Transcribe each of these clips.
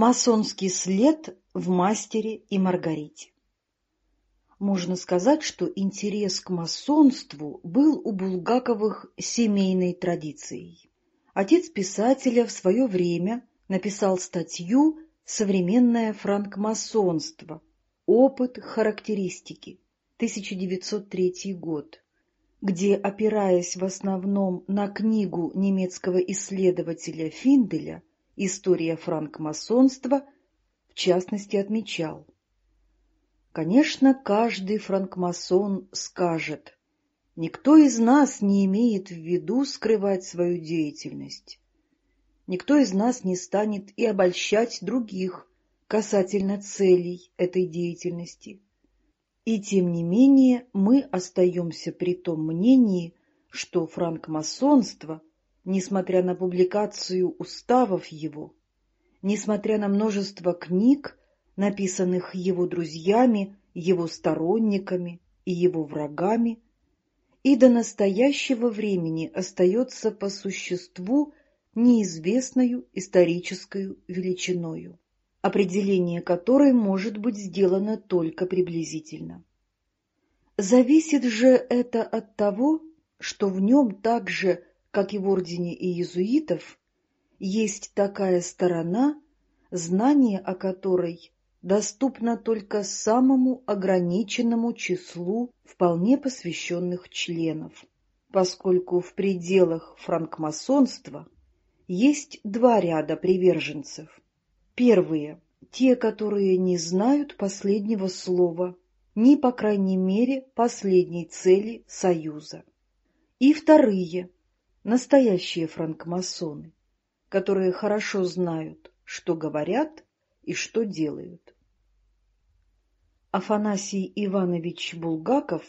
Масонский след в «Мастере и Маргарите». Можно сказать, что интерес к масонству был у Булгаковых семейной традицией. Отец писателя в свое время написал статью «Современное франкмасонство. Опыт характеристики. 1903 год», где, опираясь в основном на книгу немецкого исследователя Финделя «История франкмасонства», в частности отмечал. Конечно, каждый франкмасон скажет, никто из нас не имеет в виду скрывать свою деятельность. Никто из нас не станет и обольщать других касательно целей этой деятельности. И тем не менее мы остаемся при том мнении, что франкмасонство, несмотря на публикацию уставов его, несмотря на множество книг, написанных его друзьями, его сторонниками и его врагами, и до настоящего времени остается по существу неизвестною исторической величиною определение которой может быть сделано только приблизительно. Зависит же это от того, что в нем так же, как и в ордене иезуитов, есть такая сторона, знание о которой доступно только самому ограниченному числу вполне посвященных членов, поскольку в пределах франкмасонства есть два ряда приверженцев – Первые – те, которые не знают последнего слова, ни, по крайней мере, последней цели Союза. И вторые – настоящие франкмасоны, которые хорошо знают, что говорят и что делают. Афанасий Иванович Булгаков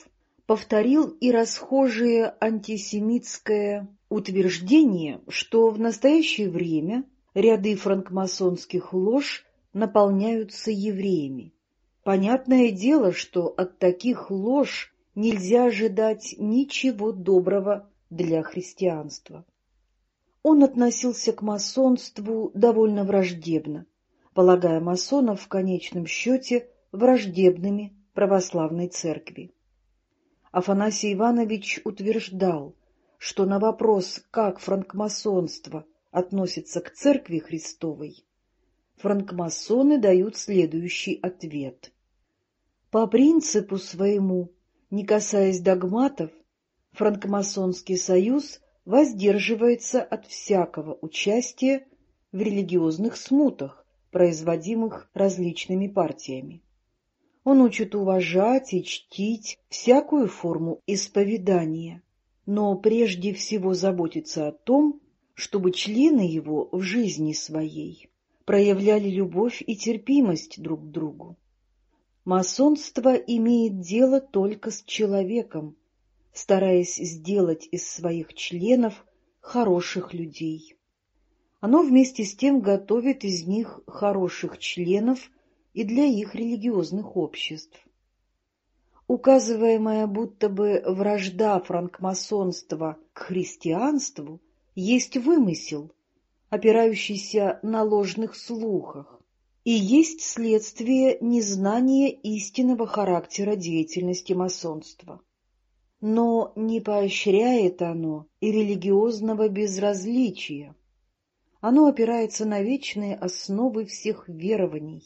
повторил и расхожее антисемитское утверждение, что в настоящее время – ряды франкмасонских лож наполняются евреями. Понятное дело, что от таких лож нельзя ожидать ничего доброго для христианства. Он относился к масонству довольно враждебно, полагая масонов в конечном счете враждебными православной церкви. Афанасий Иванович утверждал, что на вопрос, как франкмасонство – относится к Церкви Христовой, франкмасоны дают следующий ответ. По принципу своему, не касаясь догматов, франкмасонский союз воздерживается от всякого участия в религиозных смутах, производимых различными партиями. Он учит уважать и чтить всякую форму исповедания, но прежде всего заботится о том, чтобы члены его в жизни своей проявляли любовь и терпимость друг к другу. Масонство имеет дело только с человеком, стараясь сделать из своих членов хороших людей. Оно вместе с тем готовит из них хороших членов и для их религиозных обществ. Указываемая будто бы вражда франкмасонства к христианству есть вымысел, опирающийся на ложных слухах, и есть следствие незнания истинного характера деятельности масонства. Но не поощряет оно и религиозного безразличия. Оно опирается на вечные основы всех верований,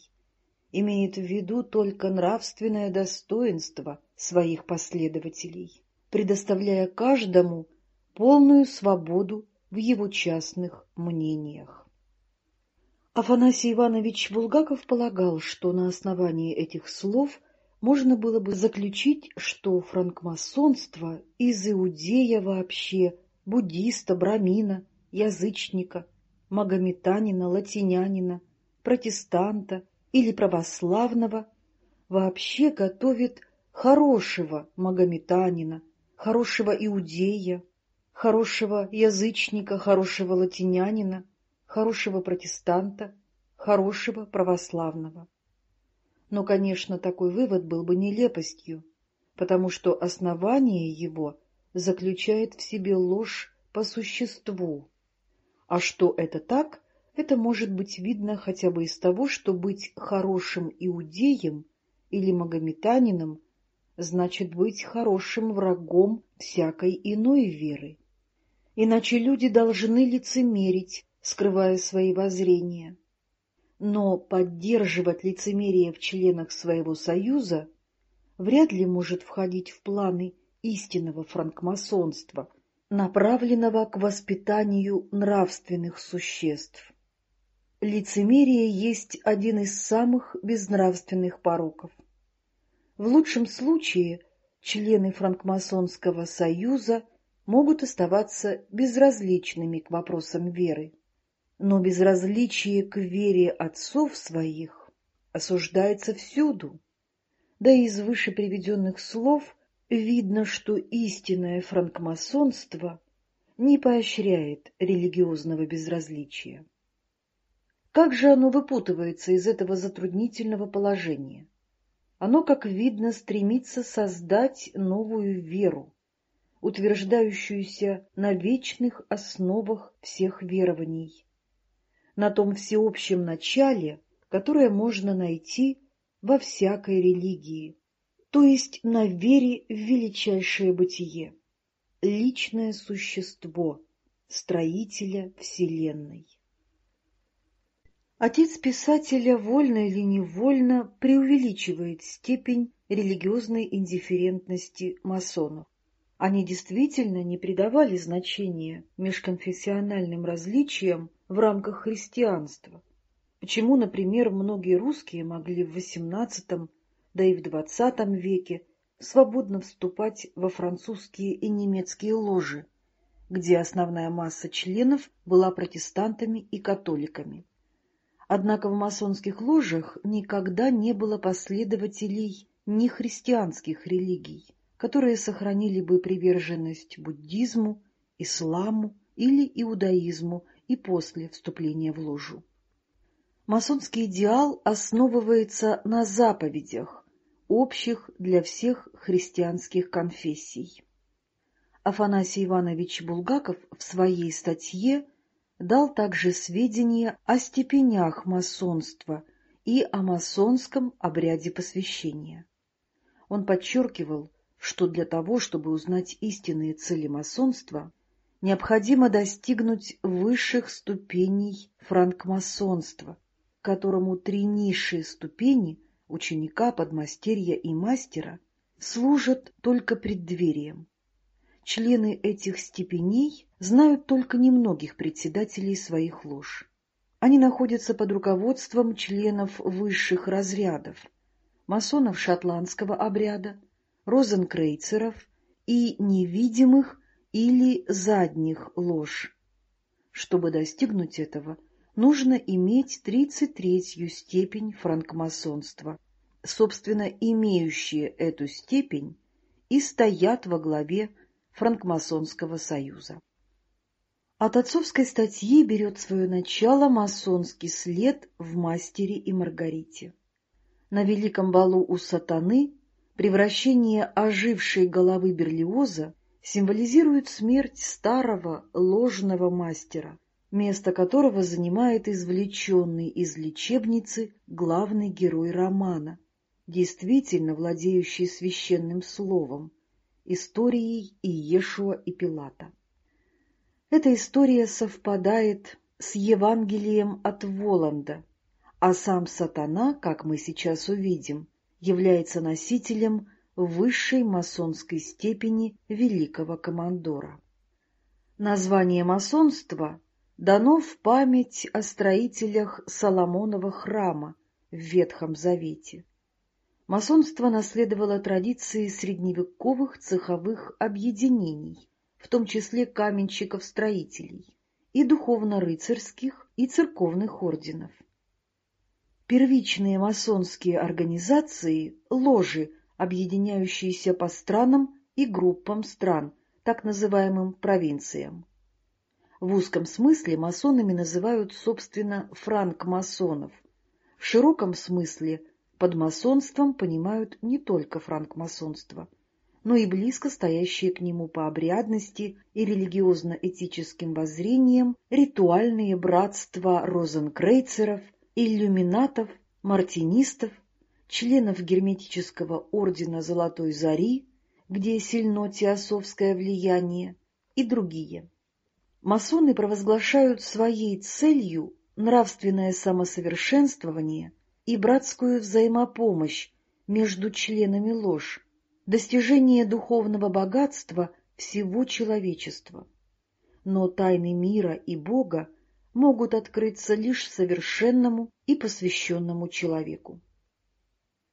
имеет в виду только нравственное достоинство своих последователей, предоставляя каждому полную свободу в его частных мнениях. Афанасий Иванович Булгаков полагал, что на основании этих слов можно было бы заключить, что франкмасонство из иудея вообще, буддиста, брамина, язычника, магометанина, латинянина, протестанта или православного вообще готовит хорошего магометанина, хорошего иудея, хорошего язычника, хорошего латинянина, хорошего протестанта, хорошего православного. Но, конечно, такой вывод был бы нелепостью, потому что основание его заключает в себе ложь по существу. А что это так, Это может быть видно хотя бы из того, что быть хорошим иудеем или магометанином значит быть хорошим врагом всякой иной веры. Иначе люди должны лицемерить, скрывая свои воззрения. Но поддерживать лицемерие в членах своего союза вряд ли может входить в планы истинного франкмасонства, направленного к воспитанию нравственных существ. Лицемерие есть один из самых безнравственных пороков. В лучшем случае члены франкмасонского союза могут оставаться безразличными к вопросам веры, но безразличие к вере отцов своих осуждается всюду. Да и из выше приведенных слов видно, что истинное франкмасонство не поощряет религиозного безразличия. Как же оно выпутывается из этого затруднительного положения? Оно, как видно, стремится создать новую веру, утверждающуюся на вечных основах всех верований, на том всеобщем начале, которое можно найти во всякой религии, то есть на вере в величайшее бытие, личное существо, строителя Вселенной. Отец писателя вольно или невольно преувеличивает степень религиозной индифферентности масонов. Они действительно не придавали значения межконфессиональным различиям в рамках христианства. Почему, например, многие русские могли в XVIII, да и в XX веке свободно вступать во французские и немецкие ложи, где основная масса членов была протестантами и католиками. Однако в масонских ложах никогда не было последователей нехристианских религий, которые сохранили бы приверженность буддизму, исламу или иудаизму и после вступления в ложу. Масонский идеал основывается на заповедях, общих для всех христианских конфессий. Афанасий Иванович Булгаков в своей статье дал также сведения о степенях масонства и о масонском обряде посвящения. Он подчеркивал, что для того, чтобы узнать истинные цели масонства, необходимо достигнуть высших ступеней франкмасонства, которому три низшие ступени ученика, подмастерья и мастера служат только преддверием. Члены этих степеней знают только немногих председателей своих лож. Они находятся под руководством членов высших разрядов, масонов шотландского обряда, розенкрейцеров и невидимых или задних лож. Чтобы достигнуть этого, нужно иметь 33-ю степень франкмасонства. Собственно, имеющие эту степень и стоят во главе франкмасонского союза. От отцовской статьи берет свое начало масонский след в «Мастере и Маргарите». На великом балу у сатаны превращение ожившей головы Берлиоза символизирует смерть старого ложного мастера, место которого занимает извлеченный из лечебницы главный герой романа, действительно владеющий священным словом, историей Иешуа и Пилата. Эта история совпадает с Евангелием от Воланда, а сам сатана, как мы сейчас увидим, является носителем высшей масонской степени великого командора. Название масонства дано в память о строителях Соломонова храма в Ветхом Завете. Масонство наследовало традиции средневековых цеховых объединений, в том числе каменщиков-строителей, и духовно-рыцарских и церковных орденов. Первичные масонские организации – ложи, объединяющиеся по странам и группам стран, так называемым провинциям. В узком смысле масонами называют, собственно, франк-масонов, в широком смысле – под масонством понимают не только франкмасонство, но и близко стоящие к нему по обрядности и религиозно-этическим воззрениям ритуальные братства розенкрейцеров, иллюминатов, мартинистов, членов герметического ордена Золотой Зари, где сильно теософское влияние, и другие. Масоны провозглашают своей целью нравственное самосовершенствование и братскую взаимопомощь между членами ложь, достижение духовного богатства всего человечества. Но тайны мира и Бога могут открыться лишь совершенному и посвященному человеку.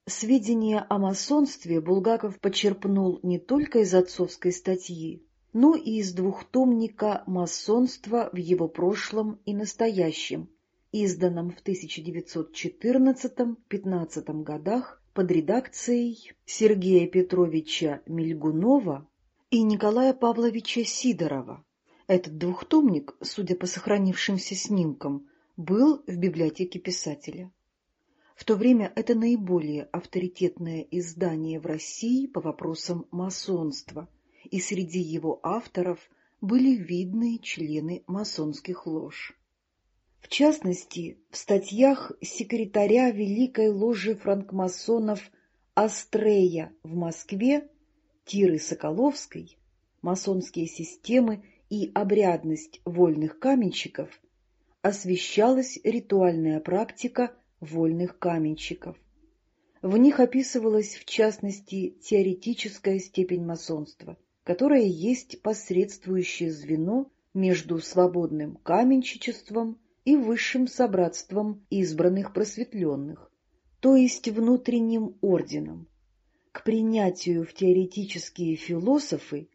Сведения о масонстве Булгаков почерпнул не только из отцовской статьи, но и из двухтомника «Масонство в его прошлом и настоящем», изданном в 1914-15 годах под редакцией Сергея Петровича Мельгунова и Николая Павловича Сидорова. Этот двухтомник, судя по сохранившимся снимкам, был в библиотеке писателя. В то время это наиболее авторитетное издание в России по вопросам масонства, и среди его авторов были видные члены масонских лож. В частности, в статьях секретаря Великой ложи франкмасонов Астрея в Москве, Тиры Соколовской, масонские системы и обрядность вольных каменщиков освещалась ритуальная практика вольных каменщиков. В них описывалась, в частности, теоретическая степень масонства, которая есть посредствующее звено между свободным каменщичеством и высшим собратством избранных просветленных, то есть внутренним орденом. К принятию в теоретические философы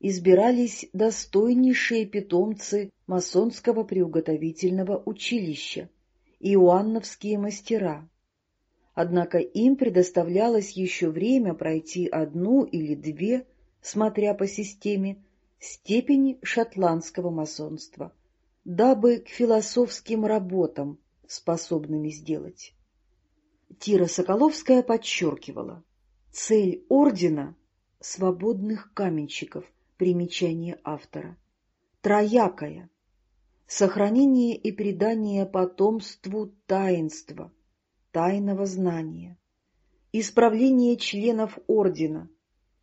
избирались достойнейшие питомцы масонского приуготовительного училища, иоанновские мастера. Однако им предоставлялось еще время пройти одну или две, смотря по системе, степени шотландского масонства, дабы к философским работам способными сделать. Тира Соколовская подчеркивала, цель ордена — свободных каменщиков, примечание автора, троякая — сохранение и передание потомству таинства, тайного знания, исправление членов ордена,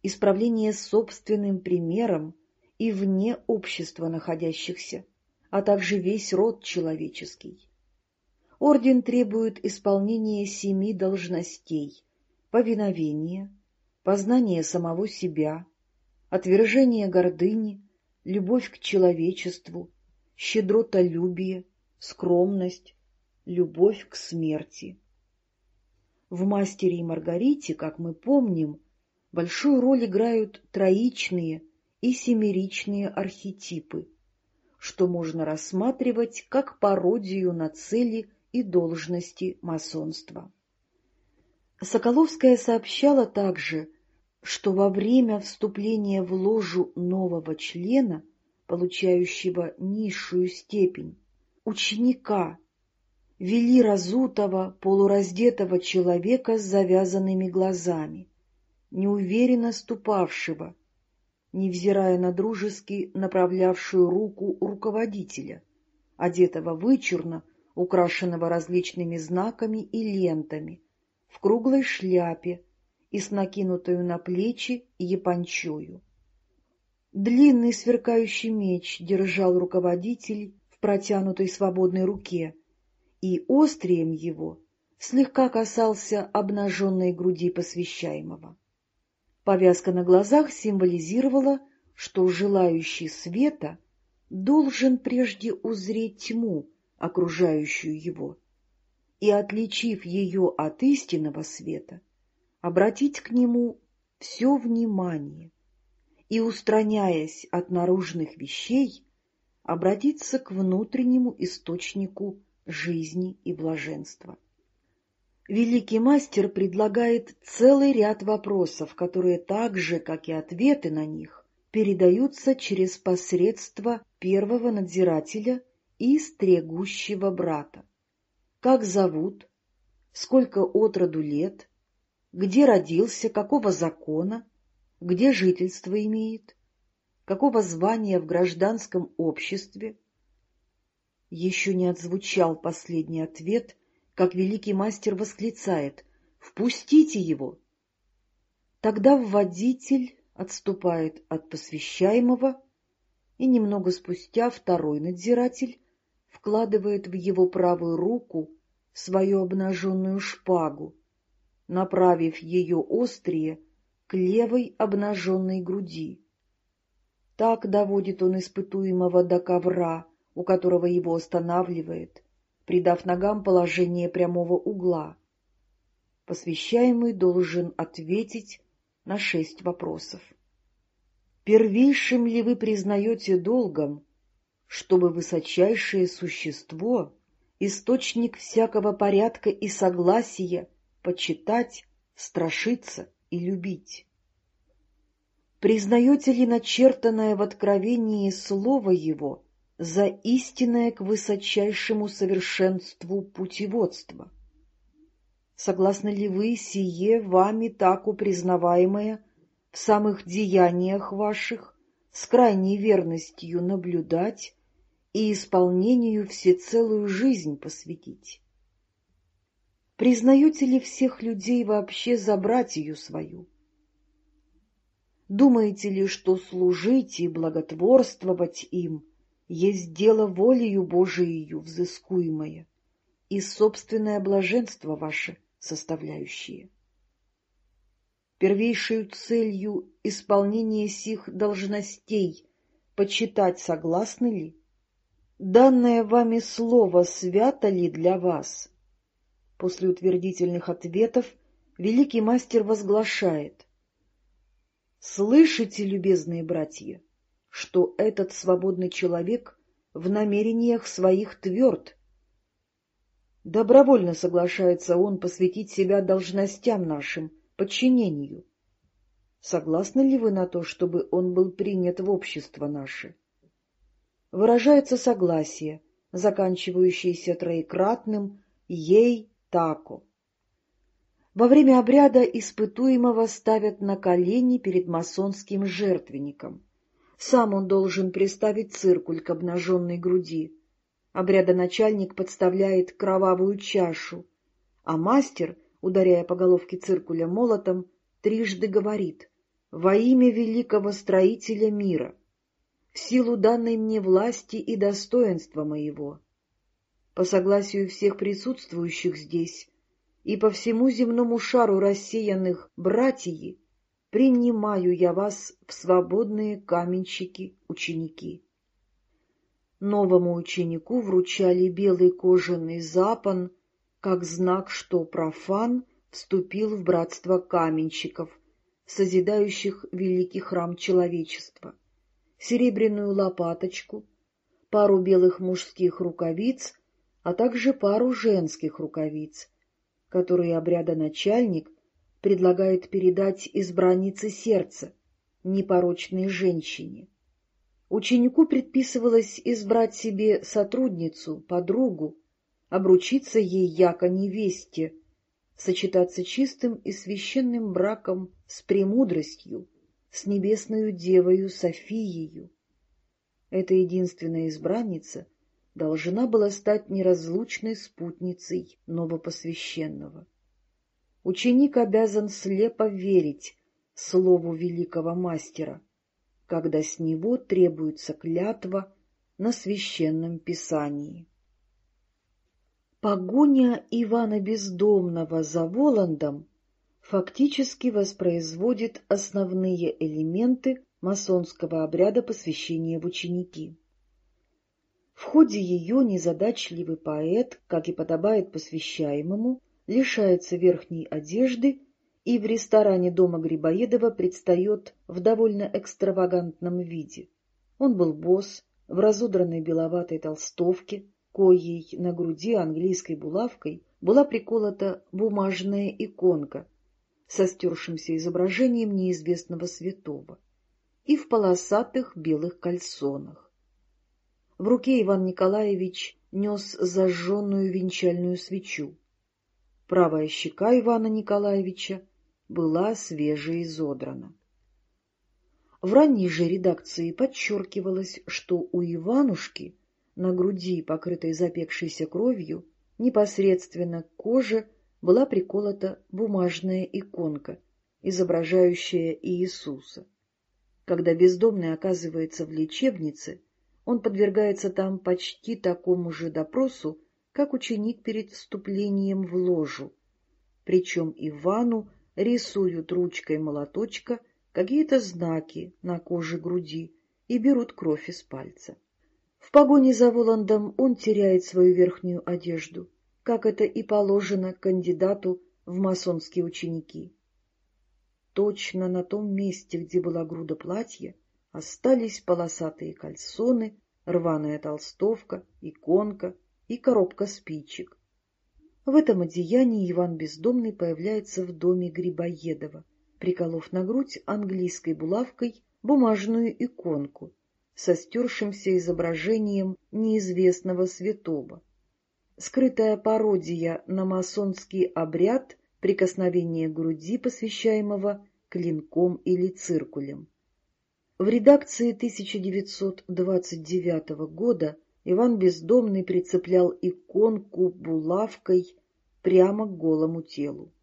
исправление собственным примером и вне общества находящихся, а также весь род человеческий. Орден требует исполнения семи должностей — повиновения, познания самого себя, отвержения гордыни, любовь к человечеству, щедротолюбие, скромность, любовь к смерти. В «Мастере и Маргарите», как мы помним, большую роль играют троичные и семеричные архетипы, что можно рассматривать как пародию на цели и должности масонства. Соколовская сообщала также, что во время вступления в ложу нового члена, получающего низшую степень, ученика, вели разутого, полураздетого человека с завязанными глазами, неуверенно ступавшего, невзирая на дружески направлявшую руку руководителя, одетого вычурно, украшенного различными знаками и лентами, в круглой шляпе и с накинутую на плечи япончою. Длинный сверкающий меч держал руководитель в протянутой свободной руке, и острием его слегка касался обнаженной груди посвящаемого. Повязка на глазах символизировала, что желающий света должен прежде узреть тьму, окружающую его, и, отличив ее от истинного света, обратить к нему все внимание и, устраняясь от наружных вещей, обратиться к внутреннему источнику жизни и блаженства. Великий мастер предлагает целый ряд вопросов, которые так же, как и ответы на них, передаются через посредство первого надзирателя и стрегущего брата. Как зовут, сколько отроду лет, где родился, какого закона, где жительство имеет, какого звания в гражданском обществе. Еще не отзвучал последний ответ, как великий мастер восклицает «Впустите его!» Тогда вводитель отступает от посвящаемого, и немного спустя второй надзиратель вкладывает в его правую руку свою обнаженную шпагу, направив ее острие к левой обнаженной груди. Так доводит он испытуемого до ковра, у которого его останавливает, придав ногам положение прямого угла. Посвящаемый должен ответить на шесть вопросов. Первейшим ли вы признаете долгом, чтобы высочайшее существо, источник всякого порядка и согласия, почитать, страшиться и любить? Признаете ли начертанное в откровении слово его за истинное к высочайшему совершенству путеводства? Согласны ли вы сие вами таку признаваемое в самых деяниях ваших с крайней верностью наблюдать и исполнению всецелую жизнь посвятить? Признаете ли всех людей вообще за братью свою? Думаете ли, что служить и благотворствовать им есть дело волею Божией взыскуемое и собственное блаженство ваше составляющие? Первейшую целью исполнения сих должностей почитать согласны ли? Данное вами слово свято ли для вас? После утвердительных ответов великий мастер возглашает. Слышите, любезные братья, что этот свободный человек в намерениях своих тверд. Добровольно соглашается он посвятить себя должностям нашим, подчинению. Согласны ли вы на то, чтобы он был принят в общество наше? Выражается согласие, заканчивающееся троекратным «ей тако». Во время обряда испытуемого ставят на колени перед масонским жертвенником. Сам он должен приставить циркуль к обнаженной груди. Обрядоначальник подставляет кровавую чашу, а мастер, ударяя по головке циркуля молотом, трижды говорит «Во имя великого строителя мира, в силу данной мне власти и достоинства моего». По согласию всех присутствующих здесь, и по всему земному шару рассеянных братьи, принимаю я вас в свободные каменщики-ученики. Новому ученику вручали белый кожаный запон, как знак, что профан вступил в братство каменщиков, созидающих великий храм человечества, серебряную лопаточку, пару белых мужских рукавиц, а также пару женских рукавиц, которые обрядоначальник предлагает передать избраннице сердца, непорочной женщине. Ученику предписывалось избрать себе сотрудницу, подругу, обручиться ей яко невесте, сочетаться чистым и священным браком с премудростью, с небесною девою Софиею. Эта единственная избранница должна была стать неразлучной спутницей новопосвященного. Ученик обязан слепо верить слову великого мастера, когда с него требуется клятва на священном писании. Погоня Ивана Бездомного за Воландом фактически воспроизводит основные элементы масонского обряда посвящения в ученики. В ходе ее незадачливый поэт, как и подобает посвящаемому, лишается верхней одежды и в ресторане дома Грибоедова предстает в довольно экстравагантном виде. Он был босс, в разодранной беловатой толстовке, коей на груди английской булавкой была приколота бумажная иконка со стершимся изображением неизвестного святого и в полосатых белых кальсонах. В руке Иван Николаевич нес зажженную венчальную свечу. Правая щека Ивана Николаевича была свеже изодрана. В ранней же редакции подчеркивалось, что у Иванушки на груди, покрытой запекшейся кровью, непосредственно к коже была приколота бумажная иконка, изображающая Иисуса. Когда бездомный оказывается в лечебнице, он подвергается там почти такому же допросу, как ученик перед вступлением в ложу. Причем Ивану рисуют ручкой молоточка какие-то знаки на коже груди и берут кровь из пальца. В погоне за Воландом он теряет свою верхнюю одежду, как это и положено кандидату в масонские ученики. Точно на том месте, где была груда платья, остались полосатые кальсоны, рваная толстовка, иконка и коробка спичек. В этом одеянии Иван Бездомный появляется в доме Грибоедова, приколов на грудь английской булавкой бумажную иконку со стершимся изображением неизвестного святого. Скрытая пародия на масонский обряд прикосновения груди, посвящаемого клинком или циркулем. В редакции 1929 года Иван Бездомный прицеплял иконку булавкой прямо к голому телу.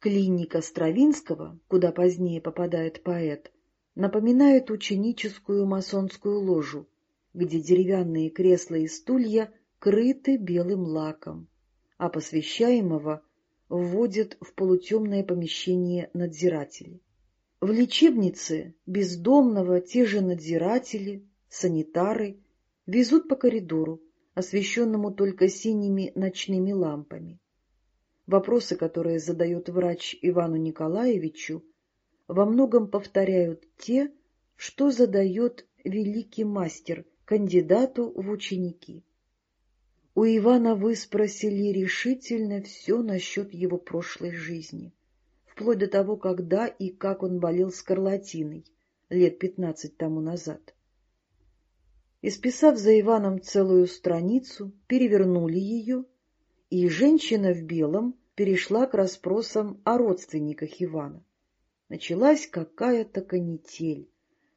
Клиника Стравинского, куда позднее попадает поэт, напоминает ученическую масонскую ложу, где деревянные кресла и стулья крыты белым лаком, а посвящаемого вводят в полутемное помещение надзиратели. В лечебнице бездомного те же надзиратели, санитары везут по коридору, освещенному только синими ночными лампами. Вопросы, которые задает врач Ивану Николаевичу, во многом повторяют те, что задает великий мастер кандидату в ученики. У Ивана вы спросили решительно все насчет его прошлой жизни, вплоть до того, когда и как он болел скарлатиной лет пятнадцать тому назад. Исписав за Иваном целую страницу, перевернули ее, и женщина в белом перешла к расспросам о родственниках Ивана. Началась какая-то канитель.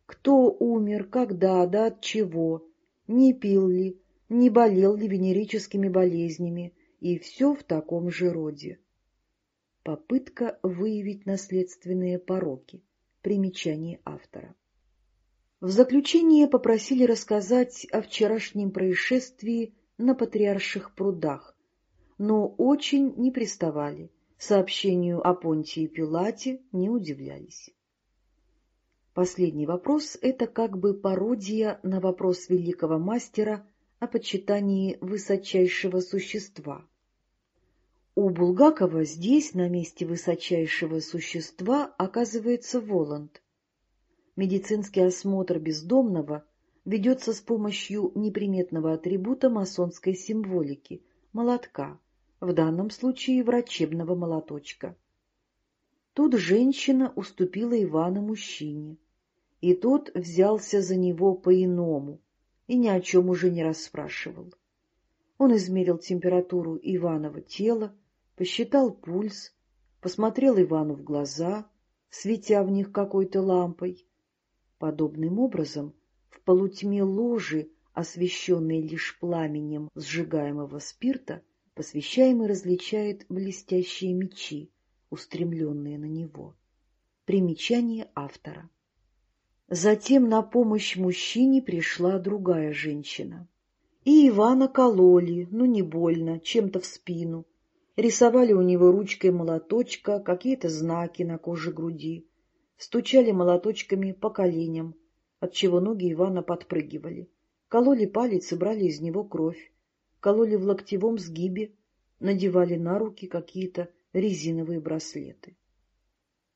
Кто умер, когда, да от чего, не пил ли, не болел ли венерическими болезнями, и все в таком же роде. Попытка выявить наследственные пороки. Примечание автора. В заключение попросили рассказать о вчерашнем происшествии на Патриарших прудах, но очень не приставали, сообщению о Понтии Пилате не удивлялись. Последний вопрос — это как бы пародия на вопрос великого мастера о почитании высочайшего существа. У Булгакова здесь, на месте высочайшего существа, оказывается Воланд — медицинский осмотр бездомного ведется с помощью неприметного атрибута масонской символики – молотка, в данном случае врачебного молоточка. Тут женщина уступила Ивана мужчине, и тот взялся за него по-иному и ни о чем уже не расспрашивал. Он измерил температуру Иванова тела, посчитал пульс, посмотрел Ивану в глаза, светя в них какой-то лампой, Подобным образом, в полутьме ложи, освещенной лишь пламенем сжигаемого спирта, посвящаемый различает блестящие мечи, устремленные на него. Примечание автора. Затем на помощь мужчине пришла другая женщина. И Ивана кололи, ну не больно, чем-то в спину. Рисовали у него ручкой молоточка какие-то знаки на коже груди. Стучали молоточками по коленям, отчего ноги Ивана подпрыгивали, кололи палец и брали из него кровь, кололи в локтевом сгибе, надевали на руки какие-то резиновые браслеты.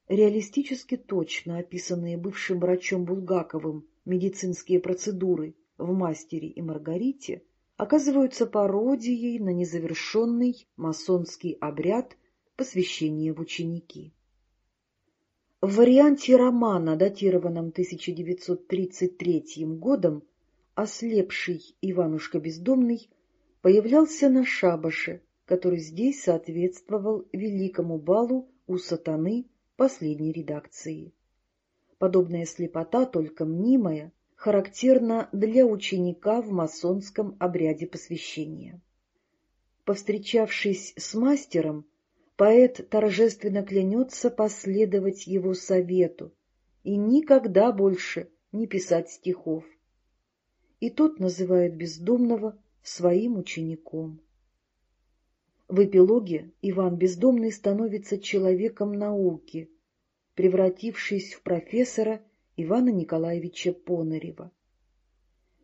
Реалистически точно описанные бывшим врачом Булгаковым медицинские процедуры в «Мастере и Маргарите» оказываются пародией на незавершенный масонский обряд посвящения в ученики. В варианте романа, датированном 1933 годом, ослепший Иванушка Бездомный появлялся на шабаше, который здесь соответствовал великому балу у сатаны последней редакции. Подобная слепота, только мнимая, характерна для ученика в масонском обряде посвящения. Повстречавшись с мастером, поэт торжественно клянется последовать его совету и никогда больше не писать стихов. И тот называет бездомного своим учеником. В эпилоге Иван Бездомный становится человеком науки, превратившись в профессора Ивана Николаевича Понарева.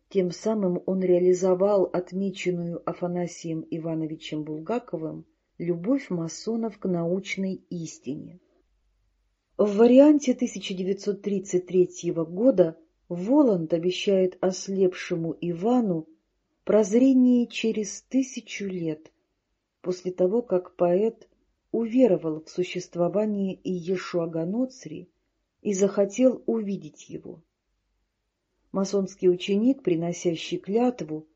Тем самым он реализовал отмеченную Афанасием Ивановичем Булгаковым любовь масонов к научной истине. В варианте 1933 года Воланд обещает ослепшему Ивану прозрение через тысячу лет после того, как поэт уверовал в существование Иешуа Ганоцри и захотел увидеть его. Масонский ученик, приносящий клятву,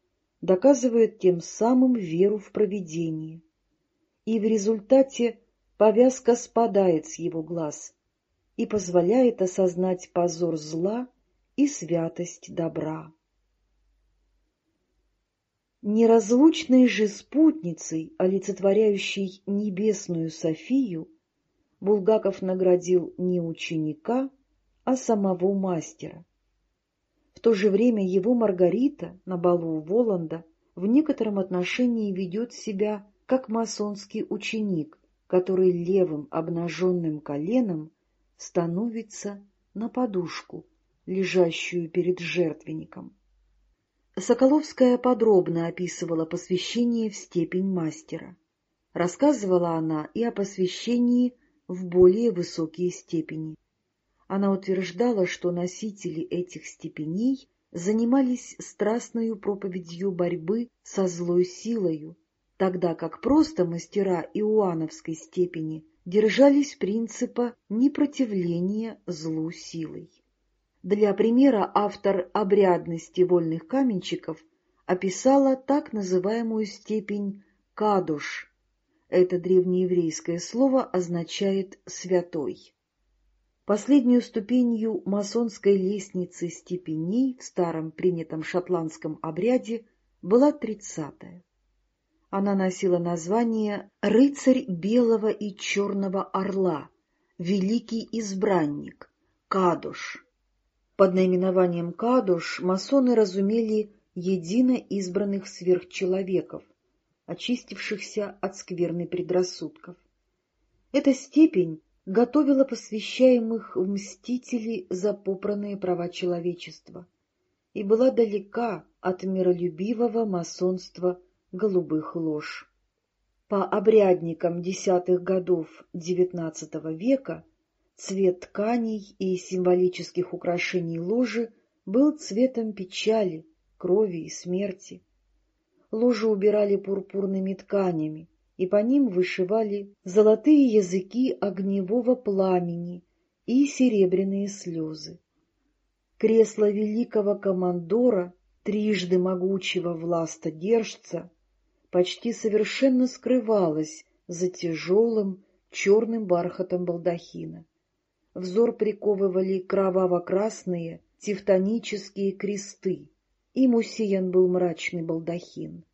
доказывает тем самым веру в провидение, и в результате повязка спадает с его глаз и позволяет осознать позор зла и святость добра. Неразлучной же спутницей, олицетворяющей небесную Софию, Булгаков наградил не ученика, а самого мастера. В то же время его Маргарита на балу Воланда в некотором отношении ведет себя как масонский ученик, который левым обнаженным коленом становится на подушку, лежащую перед жертвенником. Соколовская подробно описывала посвящение в степень мастера. Рассказывала она и о посвящении в более высокие степени. Она утверждала, что носители этих степеней занимались страстной проповедью борьбы со злой силою, тогда как просто мастера иоанновской степени держались принципа непротивления злу силой. Для примера автор обрядности вольных каменщиков описала так называемую степень «кадуш». Это древнееврейское слово означает «святой». Последнюю ступенью масонской лестницы степеней в старом принятом шотландском обряде была тридцатая. Она носила название «Рыцарь белого и черного орла», «Великий избранник», «Кадуш». Под наименованием «кадуш» масоны разумели едино избранных сверхчеловеков, очистившихся от скверны предрассудков. Эта степень готовила посвящаемых в мстители за попранные права человечества и была далека от миролюбивого масонства голубых лож. По обрядникам десятых годов XIX века Цвет тканей и символических украшений ложи был цветом печали, крови и смерти. Ложи убирали пурпурными тканями, и по ним вышивали золотые языки огневого пламени и серебряные слезы. Кресло великого командора, трижды могучего властодержца, почти совершенно скрывалось за тяжелым черным бархатом балдахина взор приковывали кроваво-красные тевтонические кресты, им усеян был мрачный балдахин.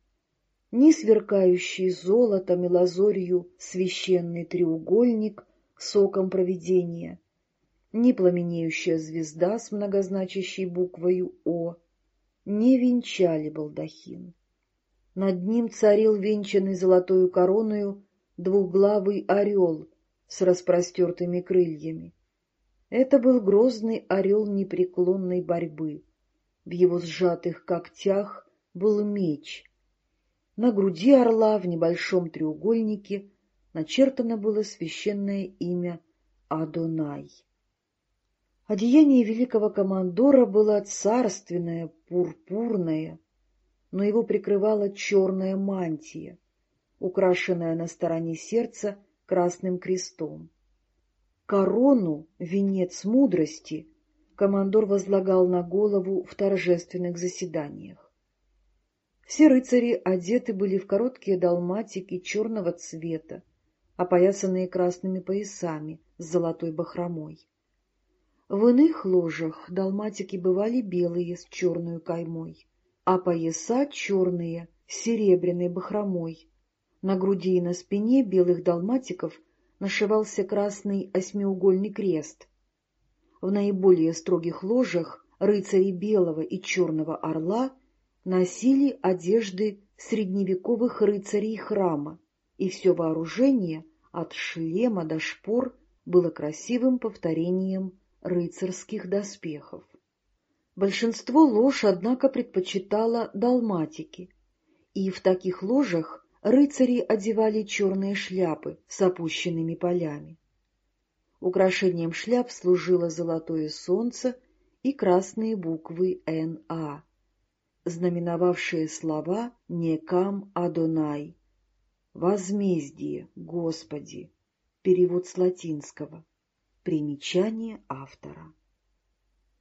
Ни сверкающий золотом и лазорью священный треугольник соком провидения, ни пламенеющая звезда с многозначащей буквою «О» не венчали балдахин. Над ним царил венчанный золотою короною двухглавый орел с распростертыми крыльями. Это был грозный орел непреклонной борьбы. В его сжатых когтях был меч. На груди орла в небольшом треугольнике начертано было священное имя Адонай. Одеяние великого командора было царственное, пурпурное, но его прикрывала черная мантия, украшенная на стороне сердца красным крестом. Корону, венец мудрости, командор возлагал на голову в торжественных заседаниях. Все рыцари одеты были в короткие долматики черного цвета, опоясанные красными поясами с золотой бахромой. В иных ложах далматики бывали белые с черную каймой, а пояса черные с серебряной бахромой. На груди и на спине белых далматиков нашивался красный осьмиугольный крест. В наиболее строгих ложах рыцари белого и черного орла носили одежды средневековых рыцарей храма, и все вооружение, от шлема до шпор, было красивым повторением рыцарских доспехов. Большинство лож, однако, предпочитало далматики, и в таких ложах рыцари одевали черные шляпы с опущенными полями. Украшением шляп служило золотое солнце и красные буквы «НА», знаменовавшие слова «Некам Адонай» — «Возмездие, Господи», перевод с латинского, примечание автора.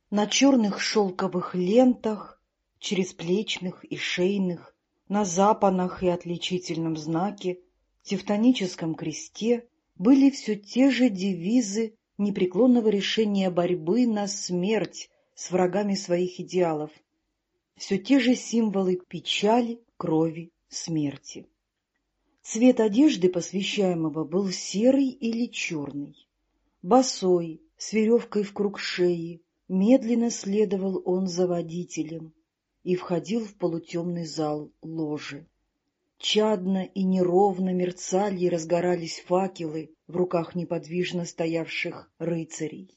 На черных шелковых лентах, через плечных и шейных, на запонах и отличительном знаке, тевтоническом кресте были все те же девизы непреклонного решения борьбы на смерть с врагами своих идеалов, все те же символы печали, крови, смерти. Цвет одежды посвящаемого был серый или черный. Босой, с веревкой в круг шеи, медленно следовал он за водителем и входил в полутемный зал ложи. Чадно и неровно мерцали и разгорались факелы в руках неподвижно стоявших рыцарей.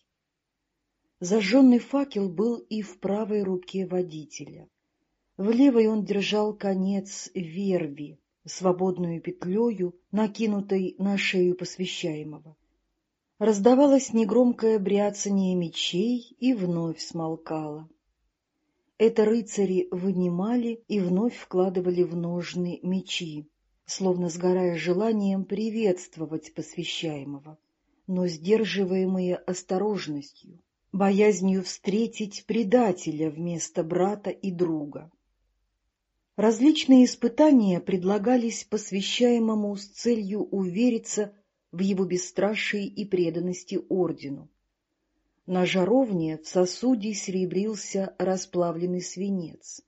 Зажженный факел был и в правой руке водителя. В левой он держал конец верви, свободную петлею, накинутой на шею посвящаемого. Раздавалось негромкое бряцание мечей и вновь смолкало. Это рыцари вынимали и вновь вкладывали в ножны мечи, словно сгорая желанием приветствовать посвящаемого, но сдерживаемые осторожностью, боязнью встретить предателя вместо брата и друга. Различные испытания предлагались посвящаемому с целью увериться в его бесстрашии и преданности ордену. На жаровне в сосуде серебрился расплавленный свинец.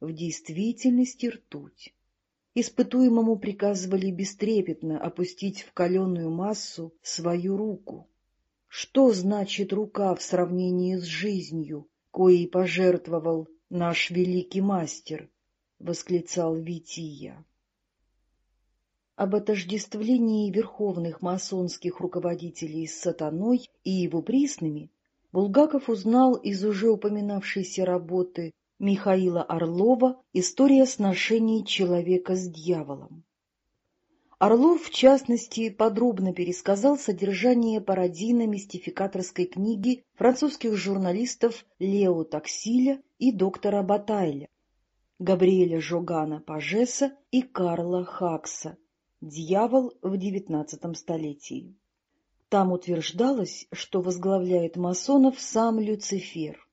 В действительности ртуть. Испытуемому приказывали бестрепетно опустить в каленую массу свою руку. Что значит рука в сравнении с жизнью, коей пожертвовал наш великий мастер? — восклицал Вития. Об отождествлении верховных масонских руководителей с сатаной и его приснами Булгаков узнал из уже упоминавшейся работы Михаила Орлова «История сношений человека с дьяволом». Орлов, в частности, подробно пересказал содержание пародийно-мистификаторской книги французских журналистов Лео Таксиля и доктора Батайля, Габриэля Жогана Пажеса и Карла Хакса «Дьявол в XIX столетии». Там утверждалось, что возглавляет масонов сам Люцифер.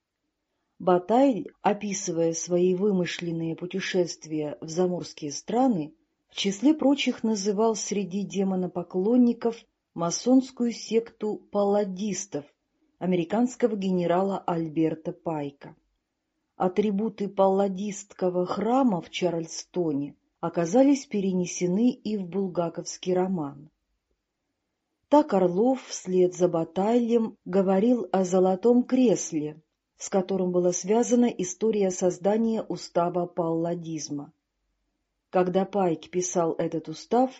Батайль, описывая свои вымышленные путешествия в заморские страны, в числе прочих называл среди демонопоклонников масонскую секту палладистов американского генерала Альберта Пайка атрибуты палладистского храма в Чарльстоне оказались перенесены и в булгаковский роман. Так Орлов вслед за Батальем говорил о золотом кресле, с которым была связана история создания устава палладизма. Когда Пайк писал этот устав,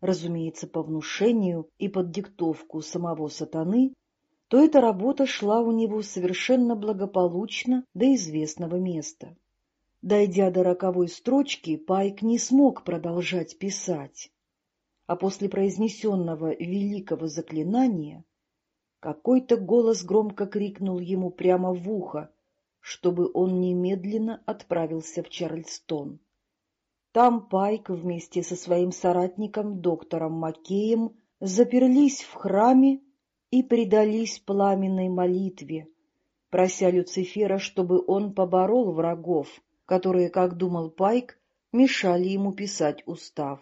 разумеется, по внушению и под диктовку самого сатаны, то эта работа шла у него совершенно благополучно до известного места. Дойдя до роковой строчки, Пайк не смог продолжать писать, а после произнесенного великого заклинания какой-то голос громко крикнул ему прямо в ухо, чтобы он немедленно отправился в Чарльстон. Там Пайк вместе со своим соратником, доктором Маккеем, заперлись в храме и предались пламенной молитве, прося Люцифера, чтобы он поборол врагов, которые, как думал Пайк, мешали ему писать устав.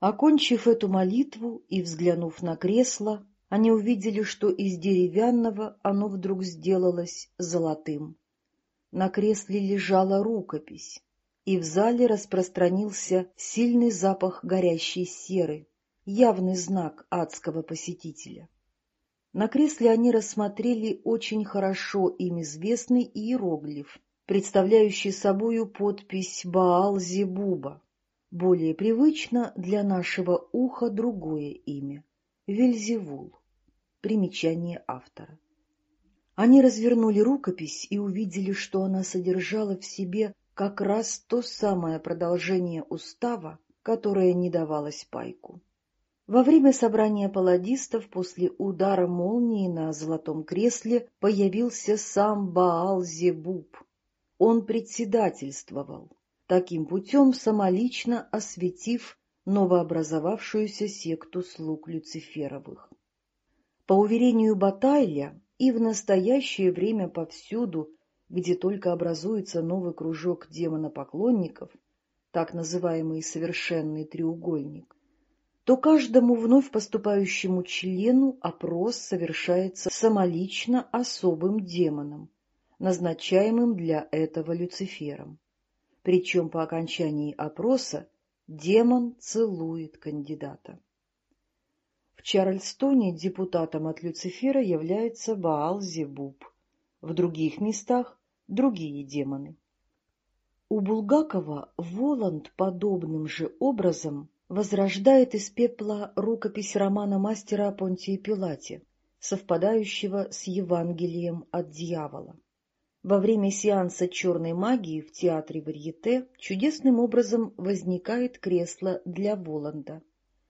Окончив эту молитву и взглянув на кресло, они увидели, что из деревянного оно вдруг сделалось золотым. На кресле лежала рукопись, и в зале распространился сильный запах горящей серы, явный знак адского посетителя. На кресле они рассмотрели очень хорошо им известный иероглиф, представляющий собою подпись Баал-Зебуба. Более привычно для нашего уха другое имя — Вельзевул. Примечание автора. Они развернули рукопись и увидели, что она содержала в себе как раз то самое продолжение устава, которое не давалось Пайку. Во время собрания паладистов после удара молнии на золотом кресле появился сам Баал-Зебуб. Он председательствовал, таким путем самолично осветив новообразовавшуюся секту слуг Люциферовых. По уверению Батайля, и в настоящее время повсюду, где только образуется новый кружок демонопоклонников, так называемый совершенный треугольник, то каждому вновь поступающему члену опрос совершается самолично особым демоном, назначаемым для этого Люцифером. Причем по окончании опроса демон целует кандидата. Чарльстоне депутатом от Люцифера является Баал-Зебуб, в других местах — другие демоны. У Булгакова Воланд подобным же образом возрождает из пепла рукопись романа мастера о Понтии Пилате, совпадающего с Евангелием от дьявола. Во время сеанса черной магии в театре Варьете чудесным образом возникает кресло для Воланда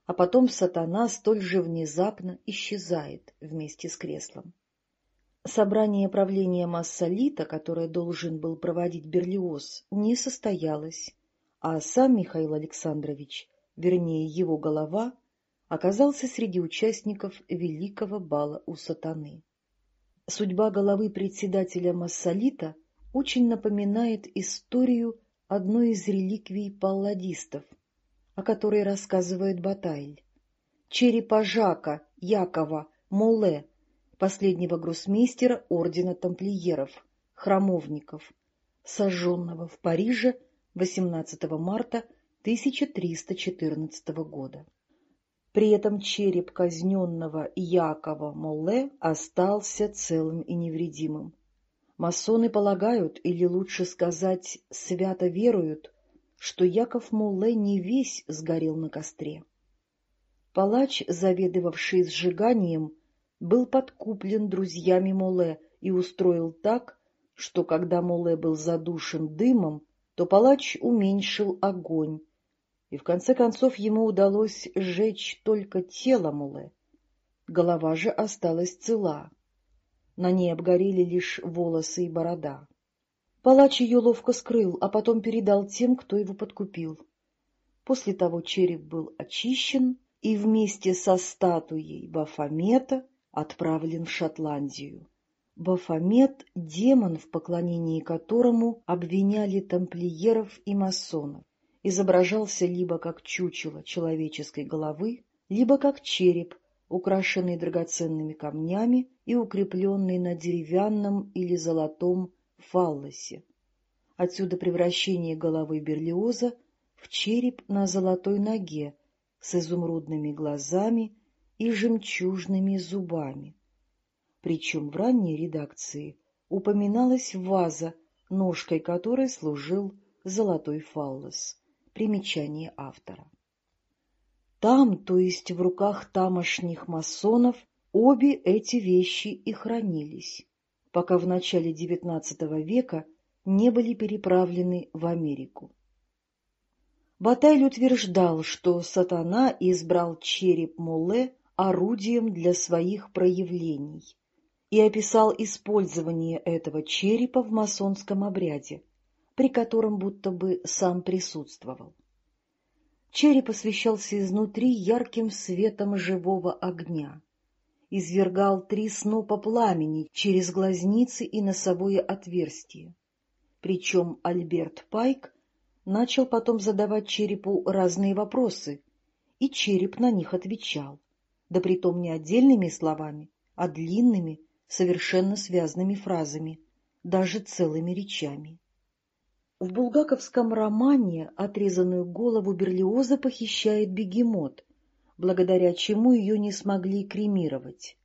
а потом сатана столь же внезапно исчезает вместе с креслом. Собрание правления Массолита, которое должен был проводить Берлиоз, не состоялось, а сам Михаил Александрович, вернее его голова, оказался среди участников великого бала у сатаны. Судьба головы председателя Массолита очень напоминает историю одной из реликвий палладистов — о которой рассказывает Батайль. Черепа Жака, Якова, Моле, последнего гроссмейстера ордена тамплиеров, храмовников, сожженного в Париже 18 марта 1314 года. При этом череп казненного Якова Молле остался целым и невредимым. Масоны полагают, или лучше сказать, свято веруют, что Яков Мулле не весь сгорел на костре. Палач, заведовавший сжиганием, был подкуплен друзьями Моле и устроил так, что когда Моле был задушен дымом, то палач уменьшил огонь, и в конце концов ему удалось сжечь только тело Моле. Голова же осталась цела. На ней обгорели лишь волосы и борода. Палач ее ловко скрыл, а потом передал тем, кто его подкупил. После того череп был очищен и вместе со статуей Бафомета отправлен в Шотландию. Бафомет — демон, в поклонении которому обвиняли тамплиеров и масонов. Изображался либо как чучело человеческой головы, либо как череп, украшенный драгоценными камнями и укрепленный на деревянном или золотом фаллосе. Отсюда превращение головы Берлиоза в череп на золотой ноге с изумрудными глазами и жемчужными зубами. Причем в ранней редакции упоминалась ваза, ножкой которой служил золотой фаллос. Примечание автора. Там, то есть в руках тамошних масонов, обе эти вещи и хранились пока в начале XIX века не были переправлены в Америку. Батайль утверждал, что сатана избрал череп Моле орудием для своих проявлений и описал использование этого черепа в масонском обряде, при котором будто бы сам присутствовал. Череп освещался изнутри ярким светом живого огня извергал три снопа пламени через глазницы и носовое отверстие. Причем Альберт Пайк начал потом задавать черепу разные вопросы, и череп на них отвечал, да притом не отдельными словами, а длинными, совершенно связанными фразами, даже целыми речами. В булгаковском романе отрезанную голову Берлиоза похищает бегемот, благодаря чему ее не смогли кремировать.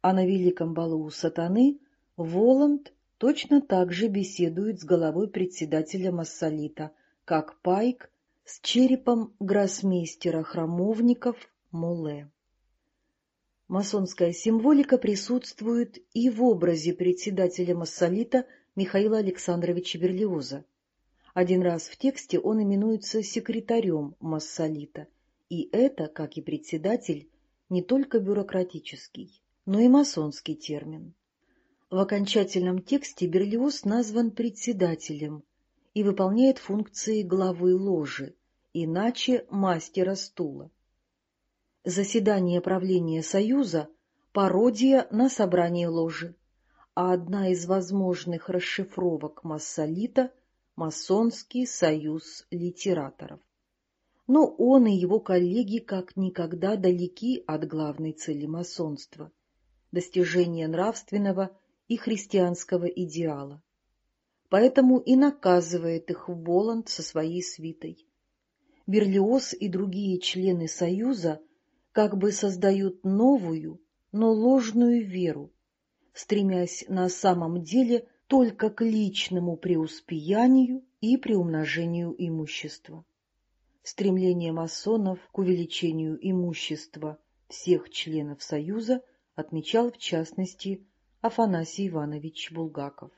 А на Великом балу у сатаны Воланд точно так же беседует с головой председателя Массолита, как Пайк с черепом гроссмейстера храмовников Муле. Масонская символика присутствует и в образе председателя Массолита Михаила Александровича Берлиоза. Один раз в тексте он именуется секретарем Массолита, и это, как и председатель, не только бюрократический, но и масонский термин. В окончательном тексте Берлиоз назван председателем и выполняет функции главы ложи, иначе мастера стула. Заседание правления Союза – пародия на собрание ложи, а одна из возможных расшифровок массолита – масонский союз литераторов. Но он и его коллеги как никогда далеки от главной цели масонства – достижения нравственного и христианского идеала. Поэтому и наказывает их Воланд со своей свитой. Берлиоз и другие члены Союза – как бы создают новую, но ложную веру, стремясь на самом деле только к личному преуспеянию и приумножению имущества. Стремление масонов к увеличению имущества всех членов Союза отмечал в частности Афанасий Иванович Булгаков.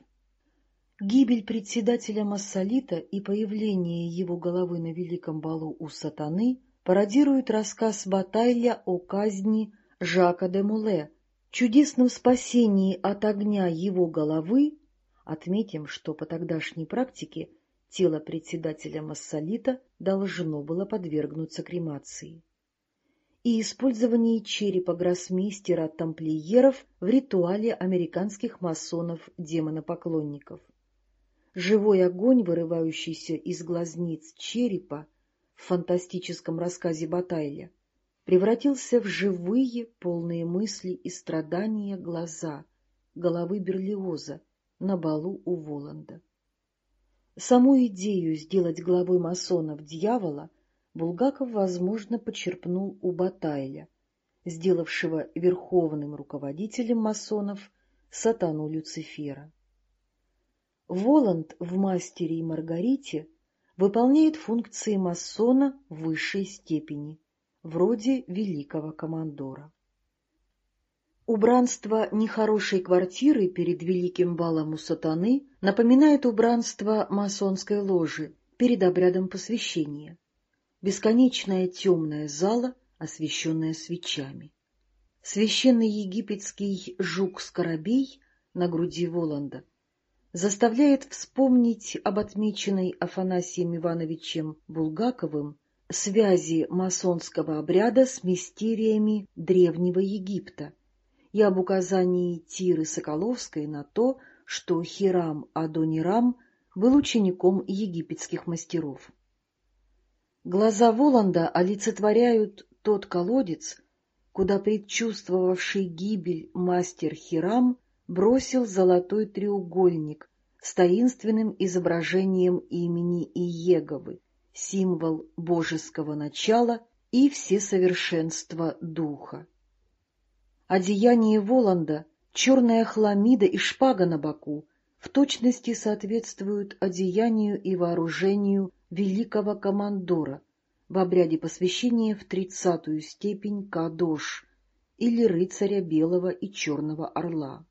Гибель председателя Массолита и появление его головы на Великом балу у сатаны пародирует рассказ Батайля о казни Жака де Муле, чудесном спасении от огня его головы, отметим, что по тогдашней практике тело председателя Массолита должно было подвергнуться кремации, и использовании черепа гроссмейстера тамплиеров в ритуале американских масонов-демонопоклонников. Живой огонь, вырывающийся из глазниц черепа, в фантастическом рассказе Батайля, превратился в живые, полные мысли и страдания глаза головы Берлиоза на балу у Воланда. Саму идею сделать главой масонов дьявола Булгаков, возможно, почерпнул у Батайля, сделавшего верховным руководителем масонов сатану Люцифера. Воланд в «Мастере и Маргарите» выполняет функции масона высшей степени, вроде великого командора. Убранство нехорошей квартиры перед великим балом у сатаны напоминает убранство масонской ложи перед обрядом посвящения. Бесконечная темная зала, освещенная свечами. Священный египетский жук-скоробей на груди Воланда заставляет вспомнить об отмеченной Афанасием Ивановичем Булгаковым связи масонского обряда с мистериями Древнего Египта и об указании Тиры Соколовской на то, что Хирам Адонирам был учеником египетских мастеров. Глаза Воланда олицетворяют тот колодец, куда предчувствовавший гибель мастер Хирам бросил золотой треугольник с таинственным изображением имени Иеговы, символ божеского начала и всесовершенства духа. Одеяние Воланда, черная хламида и шпага на боку в точности соответствуют одеянию и вооружению великого командора в обряде посвящения в тридцатую степень Кадош или рыцаря белого и черного орла.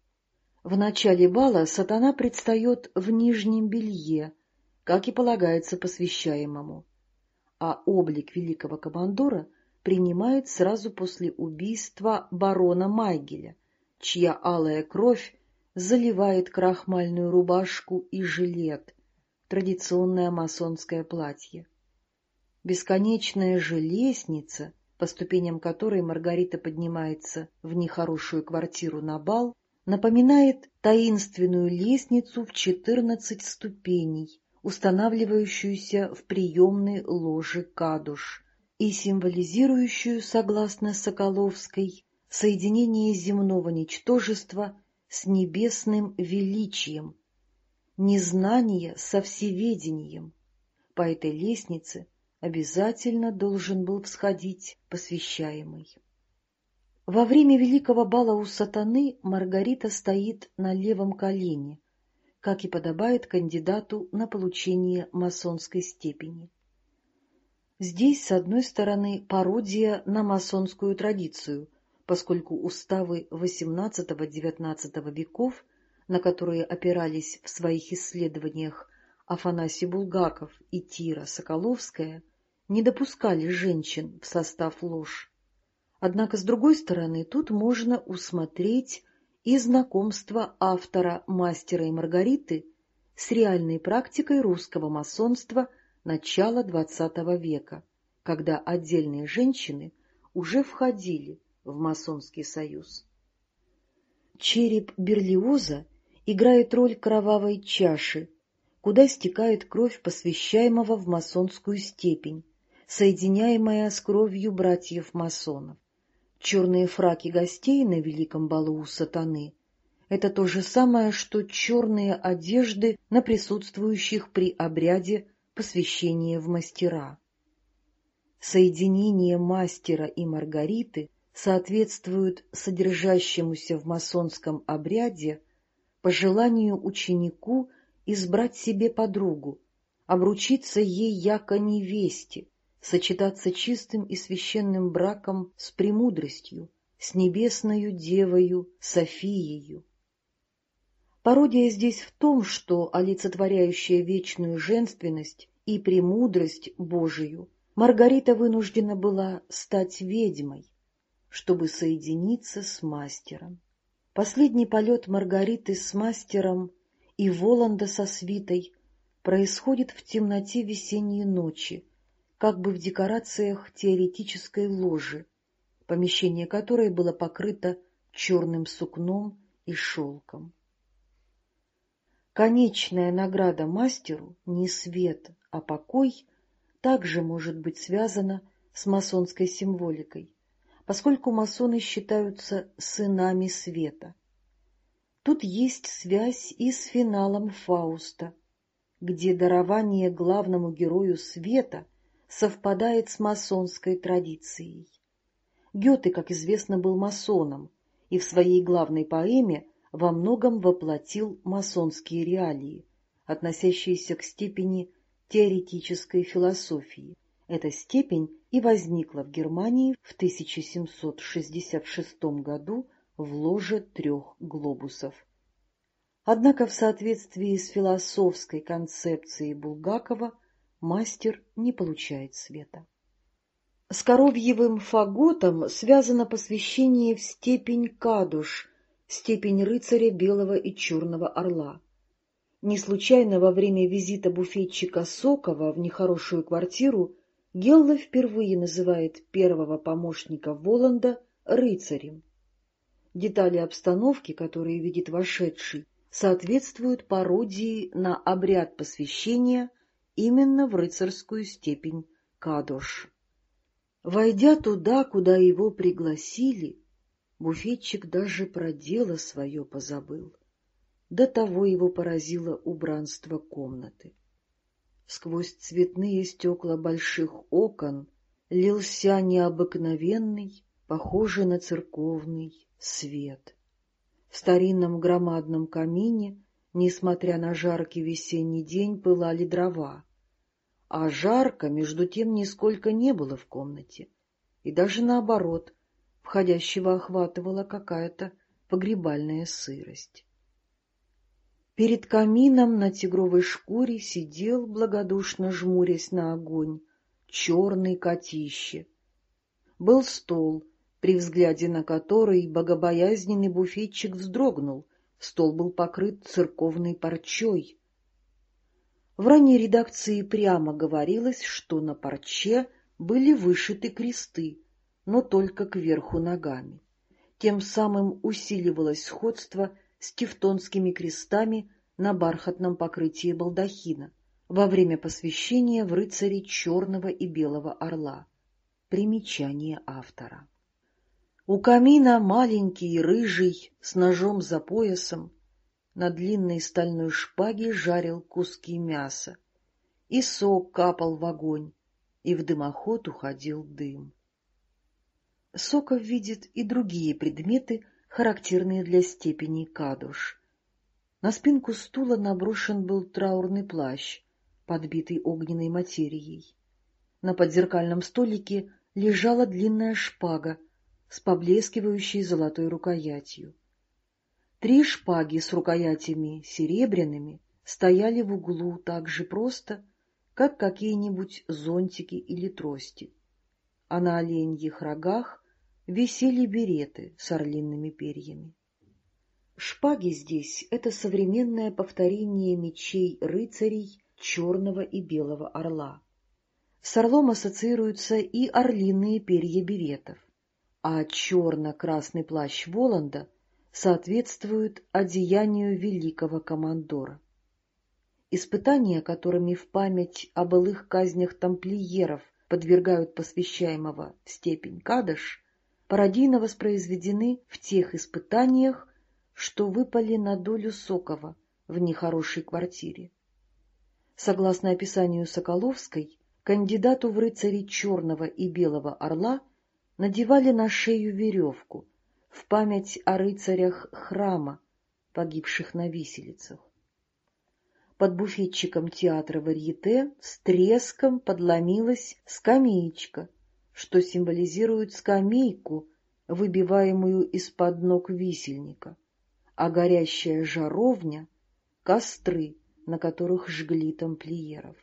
В начале бала сатана предстает в нижнем белье, как и полагается посвящаемому, а облик великого командора принимает сразу после убийства барона Майгеля, чья алая кровь заливает крахмальную рубашку и жилет, традиционное масонское платье. Бесконечная же лестница, по ступеням которой Маргарита поднимается в нехорошую квартиру на бал, напоминает таинственную лестницу в четырнадцать ступеней, устанавливающуюся в приемной ложе Кадуш, и символизирующую, согласно Соколовской, соединение земного ничтожества с небесным величием, незнание со всеведением. По этой лестнице обязательно должен был всходить посвящаемый. Во время великого бала у сатаны Маргарита стоит на левом колене, как и подобает кандидату на получение масонской степени. Здесь, с одной стороны, пародия на масонскую традицию, поскольку уставы XVIII-XIX веков, на которые опирались в своих исследованиях Афанасий Булгаков и Тира Соколовская, не допускали женщин в состав лож. Однако, с другой стороны, тут можно усмотреть и знакомство автора «Мастера и Маргариты» с реальной практикой русского масонства начала XX века, когда отдельные женщины уже входили в масонский союз. Череп Берлиоза играет роль кровавой чаши, куда стекает кровь посвящаемого в масонскую степень, соединяемая с кровью братьев-масонов. Черные фраки гостей на великом балу у сатаны — это то же самое, что черные одежды на присутствующих при обряде посвящения в мастера. Соединение мастера и Маргариты соответствует содержащемуся в масонском обряде пожеланию ученику избрать себе подругу, обручиться ей яко невесте, сочетаться чистым и священным браком с премудростью, с небесною девою Софиею. Пародия здесь в том, что олицетворяющая вечную женственность и премудрость Божию, Маргарита вынуждена была стать ведьмой, чтобы соединиться с мастером. Последний полет Маргариты с мастером и Воланда со свитой происходит в темноте весенней ночи, как бы в декорациях теоретической ложи, помещение которой было покрыто черным сукном и шелком. Конечная награда мастеру не свет, а покой также может быть связана с масонской символикой, поскольку масоны считаются сынами света. Тут есть связь и с финалом Фауста, где дарование главному герою света — совпадает с масонской традицией. Гёте, как известно, был масоном и в своей главной поэме во многом воплотил масонские реалии, относящиеся к степени теоретической философии. Эта степень и возникла в Германии в 1766 году в ложе трех глобусов. Однако в соответствии с философской концепцией Булгакова мастер не получает света. С коровьевым фаготом связано посвящение в степень кадуш, степень рыцаря белого и черного орла. Не случайно во время визита буфетчика Сокова в нехорошую квартиру Гелла впервые называет первого помощника Воланда рыцарем. Детали обстановки, которые видит вошедший, соответствуют пародии на обряд посвящения именно в рыцарскую степень Кадош. Войдя туда, куда его пригласили, буфетчик даже про дело свое позабыл. До того его поразило убранство комнаты. Сквозь цветные стекла больших окон лился необыкновенный, похожий на церковный, свет. В старинном громадном камине, несмотря на жаркий весенний день, пылали дрова а жарко, между тем, нисколько не было в комнате, и даже наоборот, входящего охватывала какая-то погребальная сырость. Перед камином на тигровой шкуре сидел, благодушно жмурясь на огонь, черный котище. Был стол, при взгляде на который богобоязненный буфетчик вздрогнул, стол был покрыт церковной парчой, в ранней редакции прямо говорилось, что на парче были вышиты кресты, но только кверху ногами. Тем самым усиливалось сходство с тевтонскими крестами на бархатном покрытии балдахина во время посвящения в рыцари черного и белого орла. Примечание автора. У камина маленький, рыжий, с ножом за поясом, на длинной стальной шпаге жарил куски мяса, и сок капал в огонь, и в дымоход уходил дым. Соков видит и другие предметы, характерные для степени кадуш. На спинку стула наброшен был траурный плащ, подбитый огненной материей. На подзеркальном столике лежала длинная шпага с поблескивающей золотой рукоятью. Три шпаги с рукоятями серебряными стояли в углу так же просто, как какие-нибудь зонтики или трости, а на оленьих рогах висели береты с орлиными перьями. Шпаги здесь — это современное повторение мечей рыцарей черного и белого орла. С орлом ассоциируются и орлиные перья беретов, а черно-красный плащ Воланда соответствует одеянию великого командора. Испытания, которыми в память о былых казнях тамплиеров подвергают посвящаемого в степень кадыш, пародийно воспроизведены в тех испытаниях, что выпали на долю Сокова в нехорошей квартире. Согласно описанию Соколовской, кандидату в рыцари черного и белого орла надевали на шею веревку в память о рыцарях храма, погибших на виселицах. Под буфетчиком театра Варьете с треском подломилась скамеечка, что символизирует скамейку, выбиваемую из-под ног висельника, а горящая жаровня — костры, на которых жгли тамплиеров.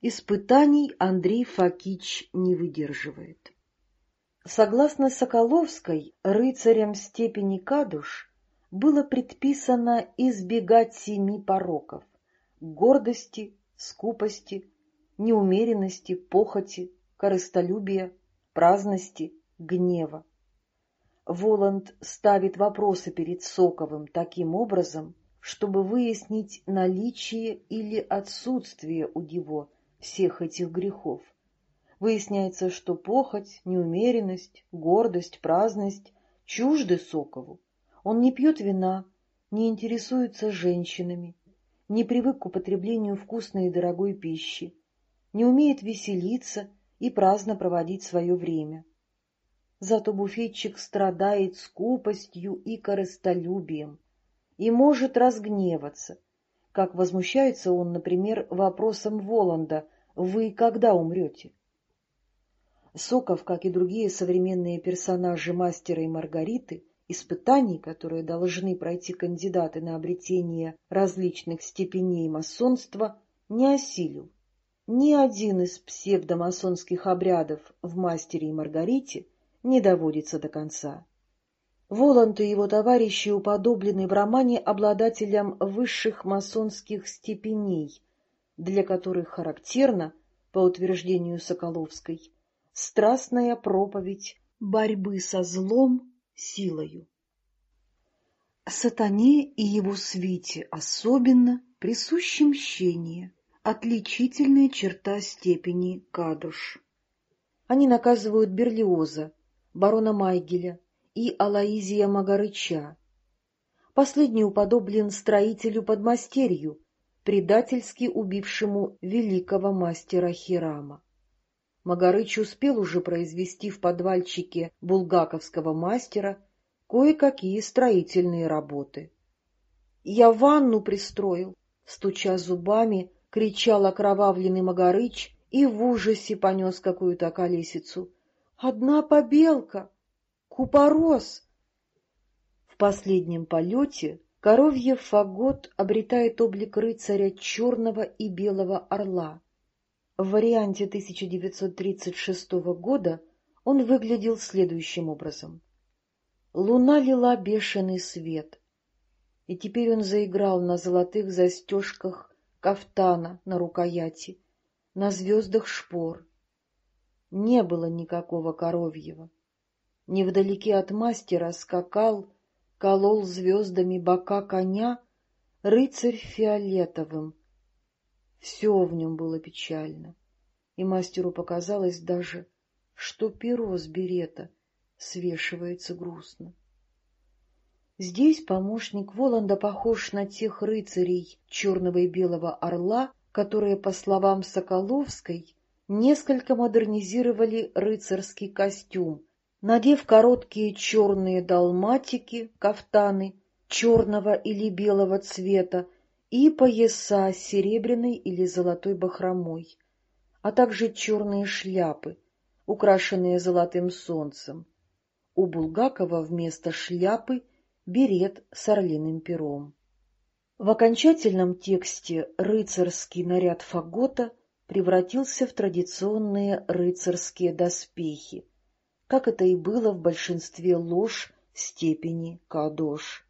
Испытаний Андрей Факич не выдерживает. Согласно Соколовской, рыцарям степени кадуш было предписано избегать семи пороков — гордости, скупости, неумеренности, похоти, корыстолюбия, праздности, гнева. Воланд ставит вопросы перед Соковым таким образом, чтобы выяснить наличие или отсутствие у него всех этих грехов. Выясняется, что похоть, неумеренность, гордость, праздность чужды Сокову. Он не пьет вина, не интересуется женщинами, не привык к употреблению вкусной и дорогой пищи, не умеет веселиться и праздно проводить свое время. Зато буфетчик страдает скупостью и корыстолюбием, и может разгневаться, как возмущается он, например, вопросом Воланда «Вы когда умрете?». Соков, как и другие современные персонажи «Мастера и Маргариты», испытаний, которые должны пройти кандидаты на обретение различных степеней масонства, не осилил. Ни один из псевдомасонских обрядов в «Мастере и Маргарите» не доводится до конца. Воланд и его товарищи уподоблены в романе обладателям высших масонских степеней, для которых характерна, по утверждению Соколовской, страстная проповедь борьбы со злом силою. Сатане и его свите особенно присуще мщение, отличительная черта степени кадуш. Они наказывают Берлиоза, барона Майгеля, и Алаизия Магарыча. Последний уподоблен строителю подмастерью, предательски убившему великого мастера Хирама. Магарыч успел уже произвести в подвальчике булгаковского мастера кое-какие строительные работы. «Я ванну пристроил!» — стуча зубами, кричал окровавленный Магарыч и в ужасе понес какую-то колесицу. «Одна побелка! Купорос! В последнем полете коровьев фагот обретает облик рыцаря черного и белого орла. В варианте 1936 года он выглядел следующим образом. Луна лила бешеный свет, и теперь он заиграл на золотых застежках кафтана на рукояти, на звездах шпор. Не было никакого коровьего. Невдалеке от мастера скакал, колол звездами бока коня рыцарь фиолетовым. Все в нем было печально, и мастеру показалось даже, что перо с берета свешивается грустно. Здесь помощник Воланда похож на тех рыцарей черного и белого орла, которые, по словам Соколовской, несколько модернизировали рыцарский костюм, надев короткие черные далматики, кафтаны черного или белого цвета и пояса с серебряной или золотой бахромой, а также черные шляпы, украшенные золотым солнцем. У Булгакова вместо шляпы берет с орлиным пером. В окончательном тексте рыцарский наряд фагота превратился в традиционные рыцарские доспехи, как это и было в большинстве лож степени Кадош.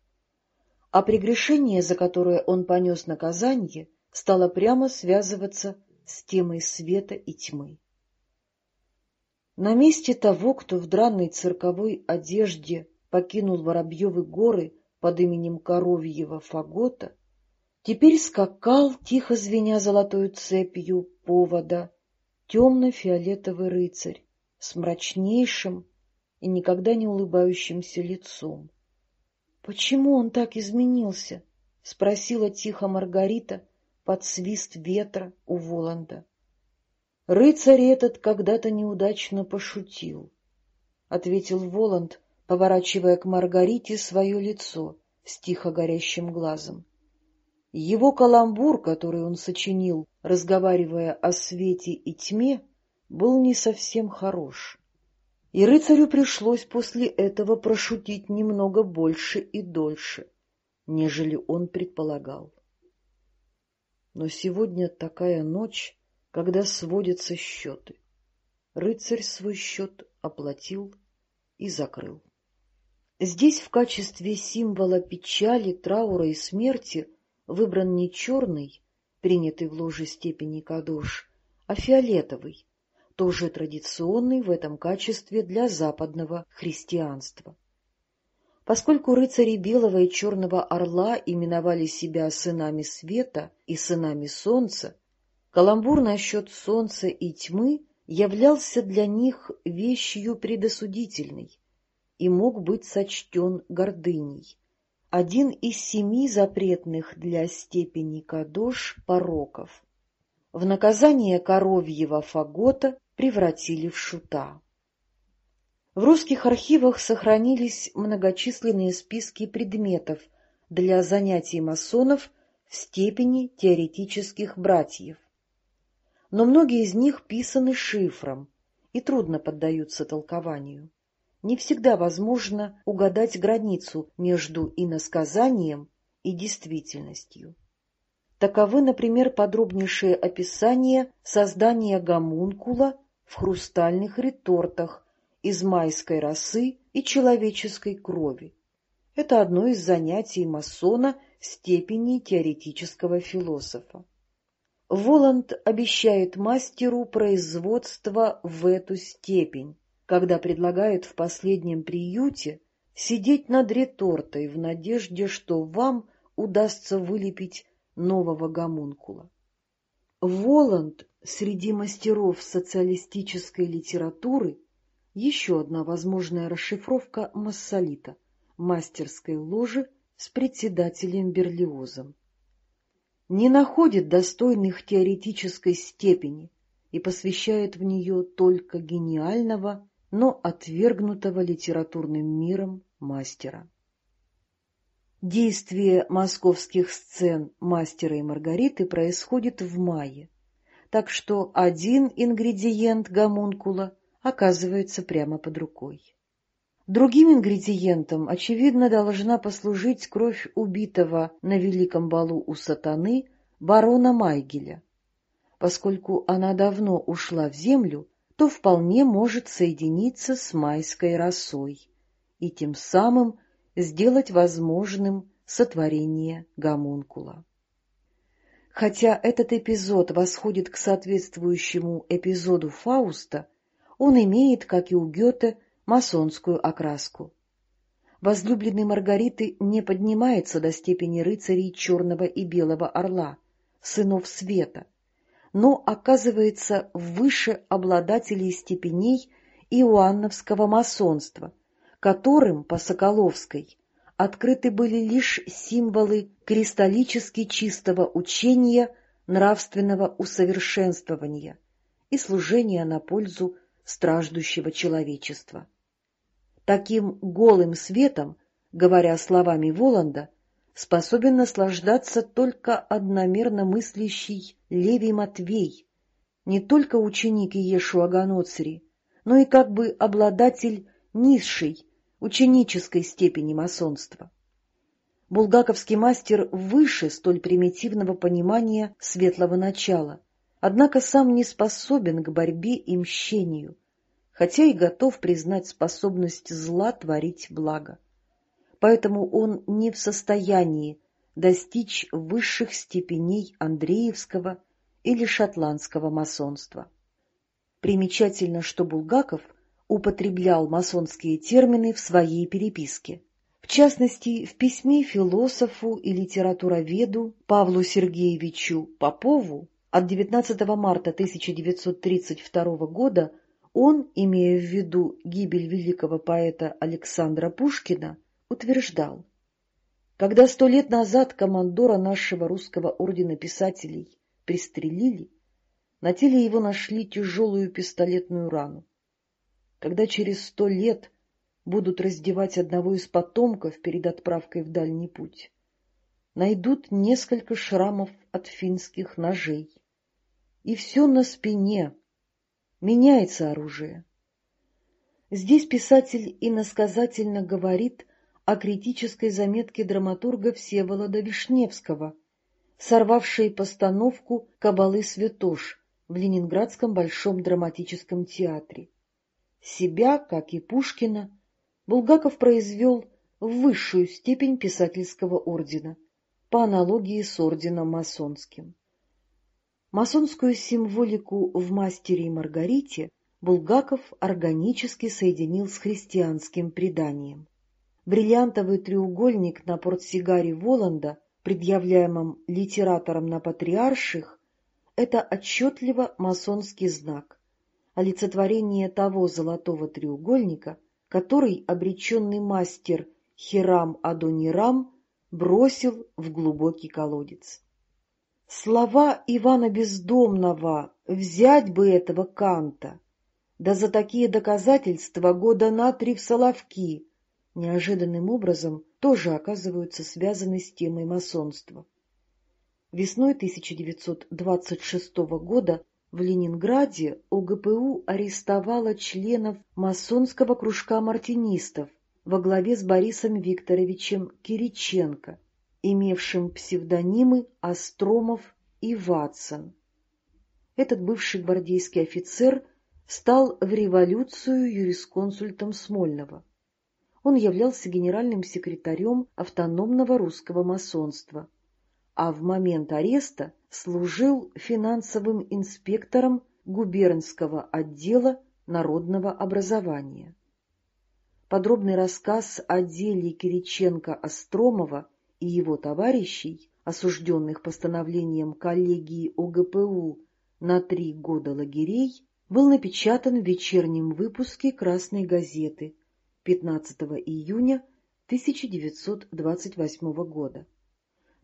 А прегрешение, за которое он понес наказание, стало прямо связываться с темой света и тьмы. На месте того, кто в драной цирковой одежде покинул Воробьевы горы под именем Коровьего Фагота, теперь скакал, тихо звеня золотою цепью повода, темно-фиолетовый рыцарь с мрачнейшим и никогда не улыбающимся лицом. — Почему он так изменился? — спросила тихо Маргарита под свист ветра у Воланда. — Рыцарь этот когда-то неудачно пошутил, — ответил Воланд, поворачивая к Маргарите свое лицо с тихо горящим глазом. Его каламбур, который он сочинил, разговаривая о свете и тьме, был не совсем хорош. И рыцарю пришлось после этого прошутить немного больше и дольше, нежели он предполагал. Но сегодня такая ночь, когда сводятся счеты. Рыцарь свой счет оплатил и закрыл. Здесь в качестве символа печали, траура и смерти выбран не черный, принятый в ложе степени кадош, а фиолетовый, тоже традиционный в этом качестве для западного христианства. Поскольку рыцари белого и черного орла именовали себя сынами света и сынами солнца, каламбур насчет солнца и тьмы являлся для них вещью предосудительной, и мог быть сочтен гордыней. Один из семи запретных для степени кадош пороков. В наказание коровьего фагота превратили в шута. В русских архивах сохранились многочисленные списки предметов для занятий масонов в степени теоретических братьев. Но многие из них писаны шифром и трудно поддаются толкованию не всегда возможно угадать границу между иносказанием и действительностью. Таковы, например, подробнейшие описания создания гомункула в хрустальных ретортах из майской росы и человеческой крови. Это одно из занятий масона степени теоретического философа. Воланд обещает мастеру производство в эту степень, когда предлагают в последнем приюте сидеть над ретортой в надежде, что вам удастся вылепить нового гомункула. Воланд среди мастеров социалистической литературы еще одна возможная расшифровка массолита, мастерской ложи с председателем Берлиозом. Не находит достойных теоретической степени и посвящает в нее только гениального но отвергнутого литературным миром мастера. Действие московских сцен «Мастера и Маргариты» происходит в мае, так что один ингредиент гомункула оказывается прямо под рукой. Другим ингредиентом, очевидно, должна послужить кровь убитого на великом балу у сатаны барона Майгеля. Поскольку она давно ушла в землю, то вполне может соединиться с майской росой и тем самым сделать возможным сотворение гомункула. Хотя этот эпизод восходит к соответствующему эпизоду Фауста, он имеет, как и у Гёте, масонскую окраску. Возлюбленный Маргариты не поднимается до степени рыцарей черного и белого орла, сынов света, но оказывается выше обладателей степеней иоанновского масонства, которым, по Соколовской, открыты были лишь символы кристаллически чистого учения нравственного усовершенствования и служения на пользу страждущего человечества. Таким голым светом, говоря словами Воланда, способен наслаждаться только одномерно мыслящий Левий Матвей, не только ученик Иешуа Ганоцри, но и как бы обладатель низшей, ученической степени масонства. Булгаковский мастер выше столь примитивного понимания светлого начала, однако сам не способен к борьбе и мщению, хотя и готов признать способность зла творить благо. Поэтому он не в состоянии достичь высших степеней Андреевского или шотландского масонства. Примечательно, что Булгаков употреблял масонские термины в своей переписке. В частности, в письме философу и литературоведу Павлу Сергеевичу Попову от 19 марта 1932 года он, имея в виду гибель великого поэта Александра Пушкина, утверждал, «Когда сто лет назад командора нашего русского ордена писателей пристрелили, на теле его нашли тяжелую пистолетную рану. Когда через сто лет будут раздевать одного из потомков перед отправкой в дальний путь, найдут несколько шрамов от финских ножей. И все на спине, меняется оружие. Здесь писатель иносказательно говорит о критической заметке драматурга Всеволода Вишневского, сорвавшей постановку «Кабалы Святош» в Ленинградском Большом драматическом театре. Себя, как и Пушкина, Булгаков произвел в высшую степень писательского ордена, по аналогии с орденом масонским. Масонскую символику в «Мастере и Маргарите» Булгаков органически соединил с христианским преданием. Бриллиантовый треугольник на портсигаре Воланда, предъявляемом литератором на патриарших, это отчетливо масонский знак, олицетворение того золотого треугольника, который обреченный мастер Хирам Адонирам бросил в глубокий колодец. Слова Ивана Бездомного «взять бы этого Канта», да за такие доказательства года на три в Соловки, неожиданным образом тоже оказываются связаны с темой масонства. Весной 1926 года в Ленинграде ОГПУ арестовала членов масонского кружка мартинистов во главе с Борисом Викторовичем Кириченко, имевшим псевдонимы Остромов и Ватсон. Этот бывший гвардейский офицер стал в революцию юрисконсультом Смольного. Он являлся генеральным секретарем автономного русского масонства – а в момент ареста служил финансовым инспектором губернского отдела народного образования. Подробный рассказ о деле Кириченко-Остромова и его товарищей, осужденных постановлением коллегии ОГПУ на три года лагерей, был напечатан в вечернем выпуске «Красной газеты» 15 июня 1928 года.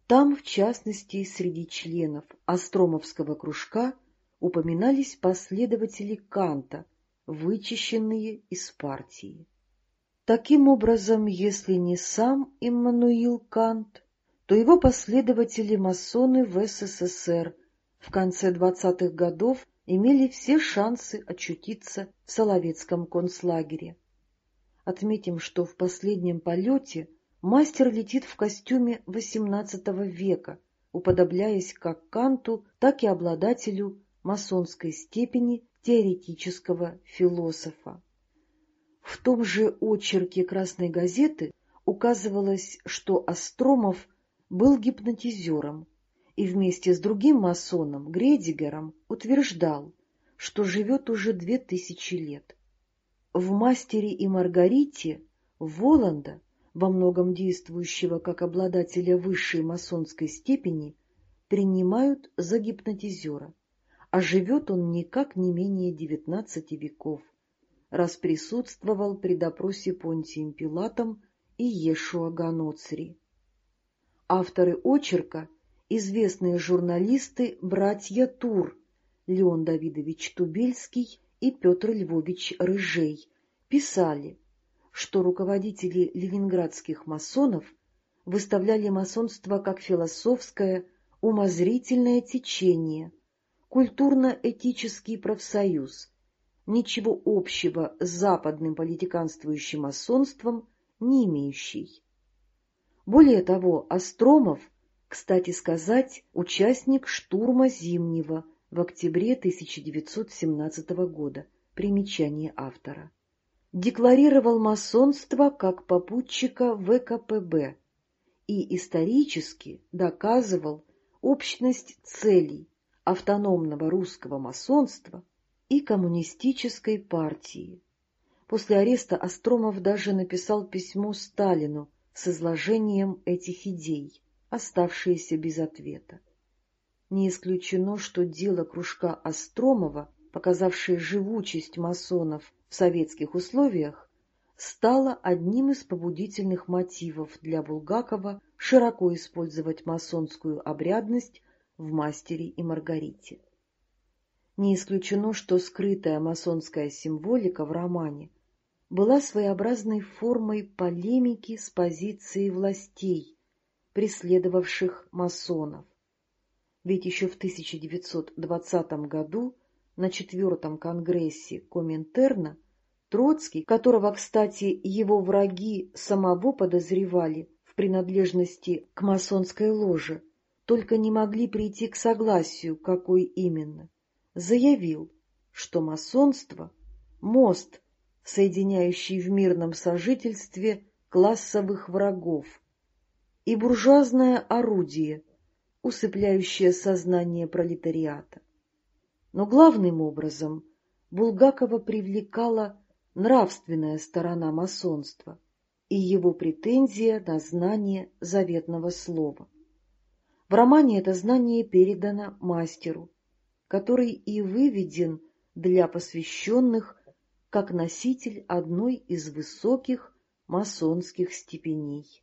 Там, в частности, среди членов Остромовского кружка упоминались последователи Канта, вычищенные из партии. Таким образом, если не сам Иммануил Кант, то его последователи-масоны в СССР в конце 20-х годов имели все шансы очутиться в Соловецком концлагере. Отметим, что в последнем полете Мастер летит в костюме XVIII века, уподобляясь как Канту, так и обладателю масонской степени теоретического философа. В том же очерке «Красной газеты» указывалось, что Остромов был гипнотизером и вместе с другим масоном Гредигером утверждал, что живет уже две тысячи лет. В «Мастере и Маргарите» Воланда во многом действующего как обладателя высшей масонской степени, принимают за гипнотизера, а живет он никак не менее девятнадцати веков, раз присутствовал при допросе Понтием Пилатом и Ешуа Ганоцри. Авторы очерка – известные журналисты братья Тур, Леон Давидович Тубельский и Петр Львович Рыжей, писали, что руководители ленинградских масонов выставляли масонство как философское, умозрительное течение, культурно-этический профсоюз, ничего общего с западным политиканствующим масонством не имеющий. Более того, Остромов, кстати сказать, участник штурма Зимнего в октябре 1917 года, примечание автора, декларировал масонство как попутчика ВКПБ и исторически доказывал общность целей автономного русского масонства и коммунистической партии. После ареста Остромов даже написал письмо Сталину с изложением этих идей, оставшиеся без ответа. Не исключено, что дело кружка Остромова, показавшее живучесть масонов в советских условиях, стало одним из побудительных мотивов для Булгакова широко использовать масонскую обрядность в «Мастере и Маргарите». Не исключено, что скрытая масонская символика в романе была своеобразной формой полемики с позицией властей, преследовавших масонов. Ведь еще в 1920 году на четвертом конгрессе Коминтерна Троцкий, которого, кстати, его враги самого подозревали в принадлежности к масонской ложе, только не могли прийти к согласию, какой именно, заявил, что масонство — мост, соединяющий в мирном сожительстве классовых врагов, и буржуазное орудие, усыпляющее сознание пролетариата. Но главным образом Булгакова привлекала нравственная сторона масонства и его претензия на знание заветного слова. В романе это знание передано мастеру, который и выведен для посвященных как носитель одной из высоких масонских степеней.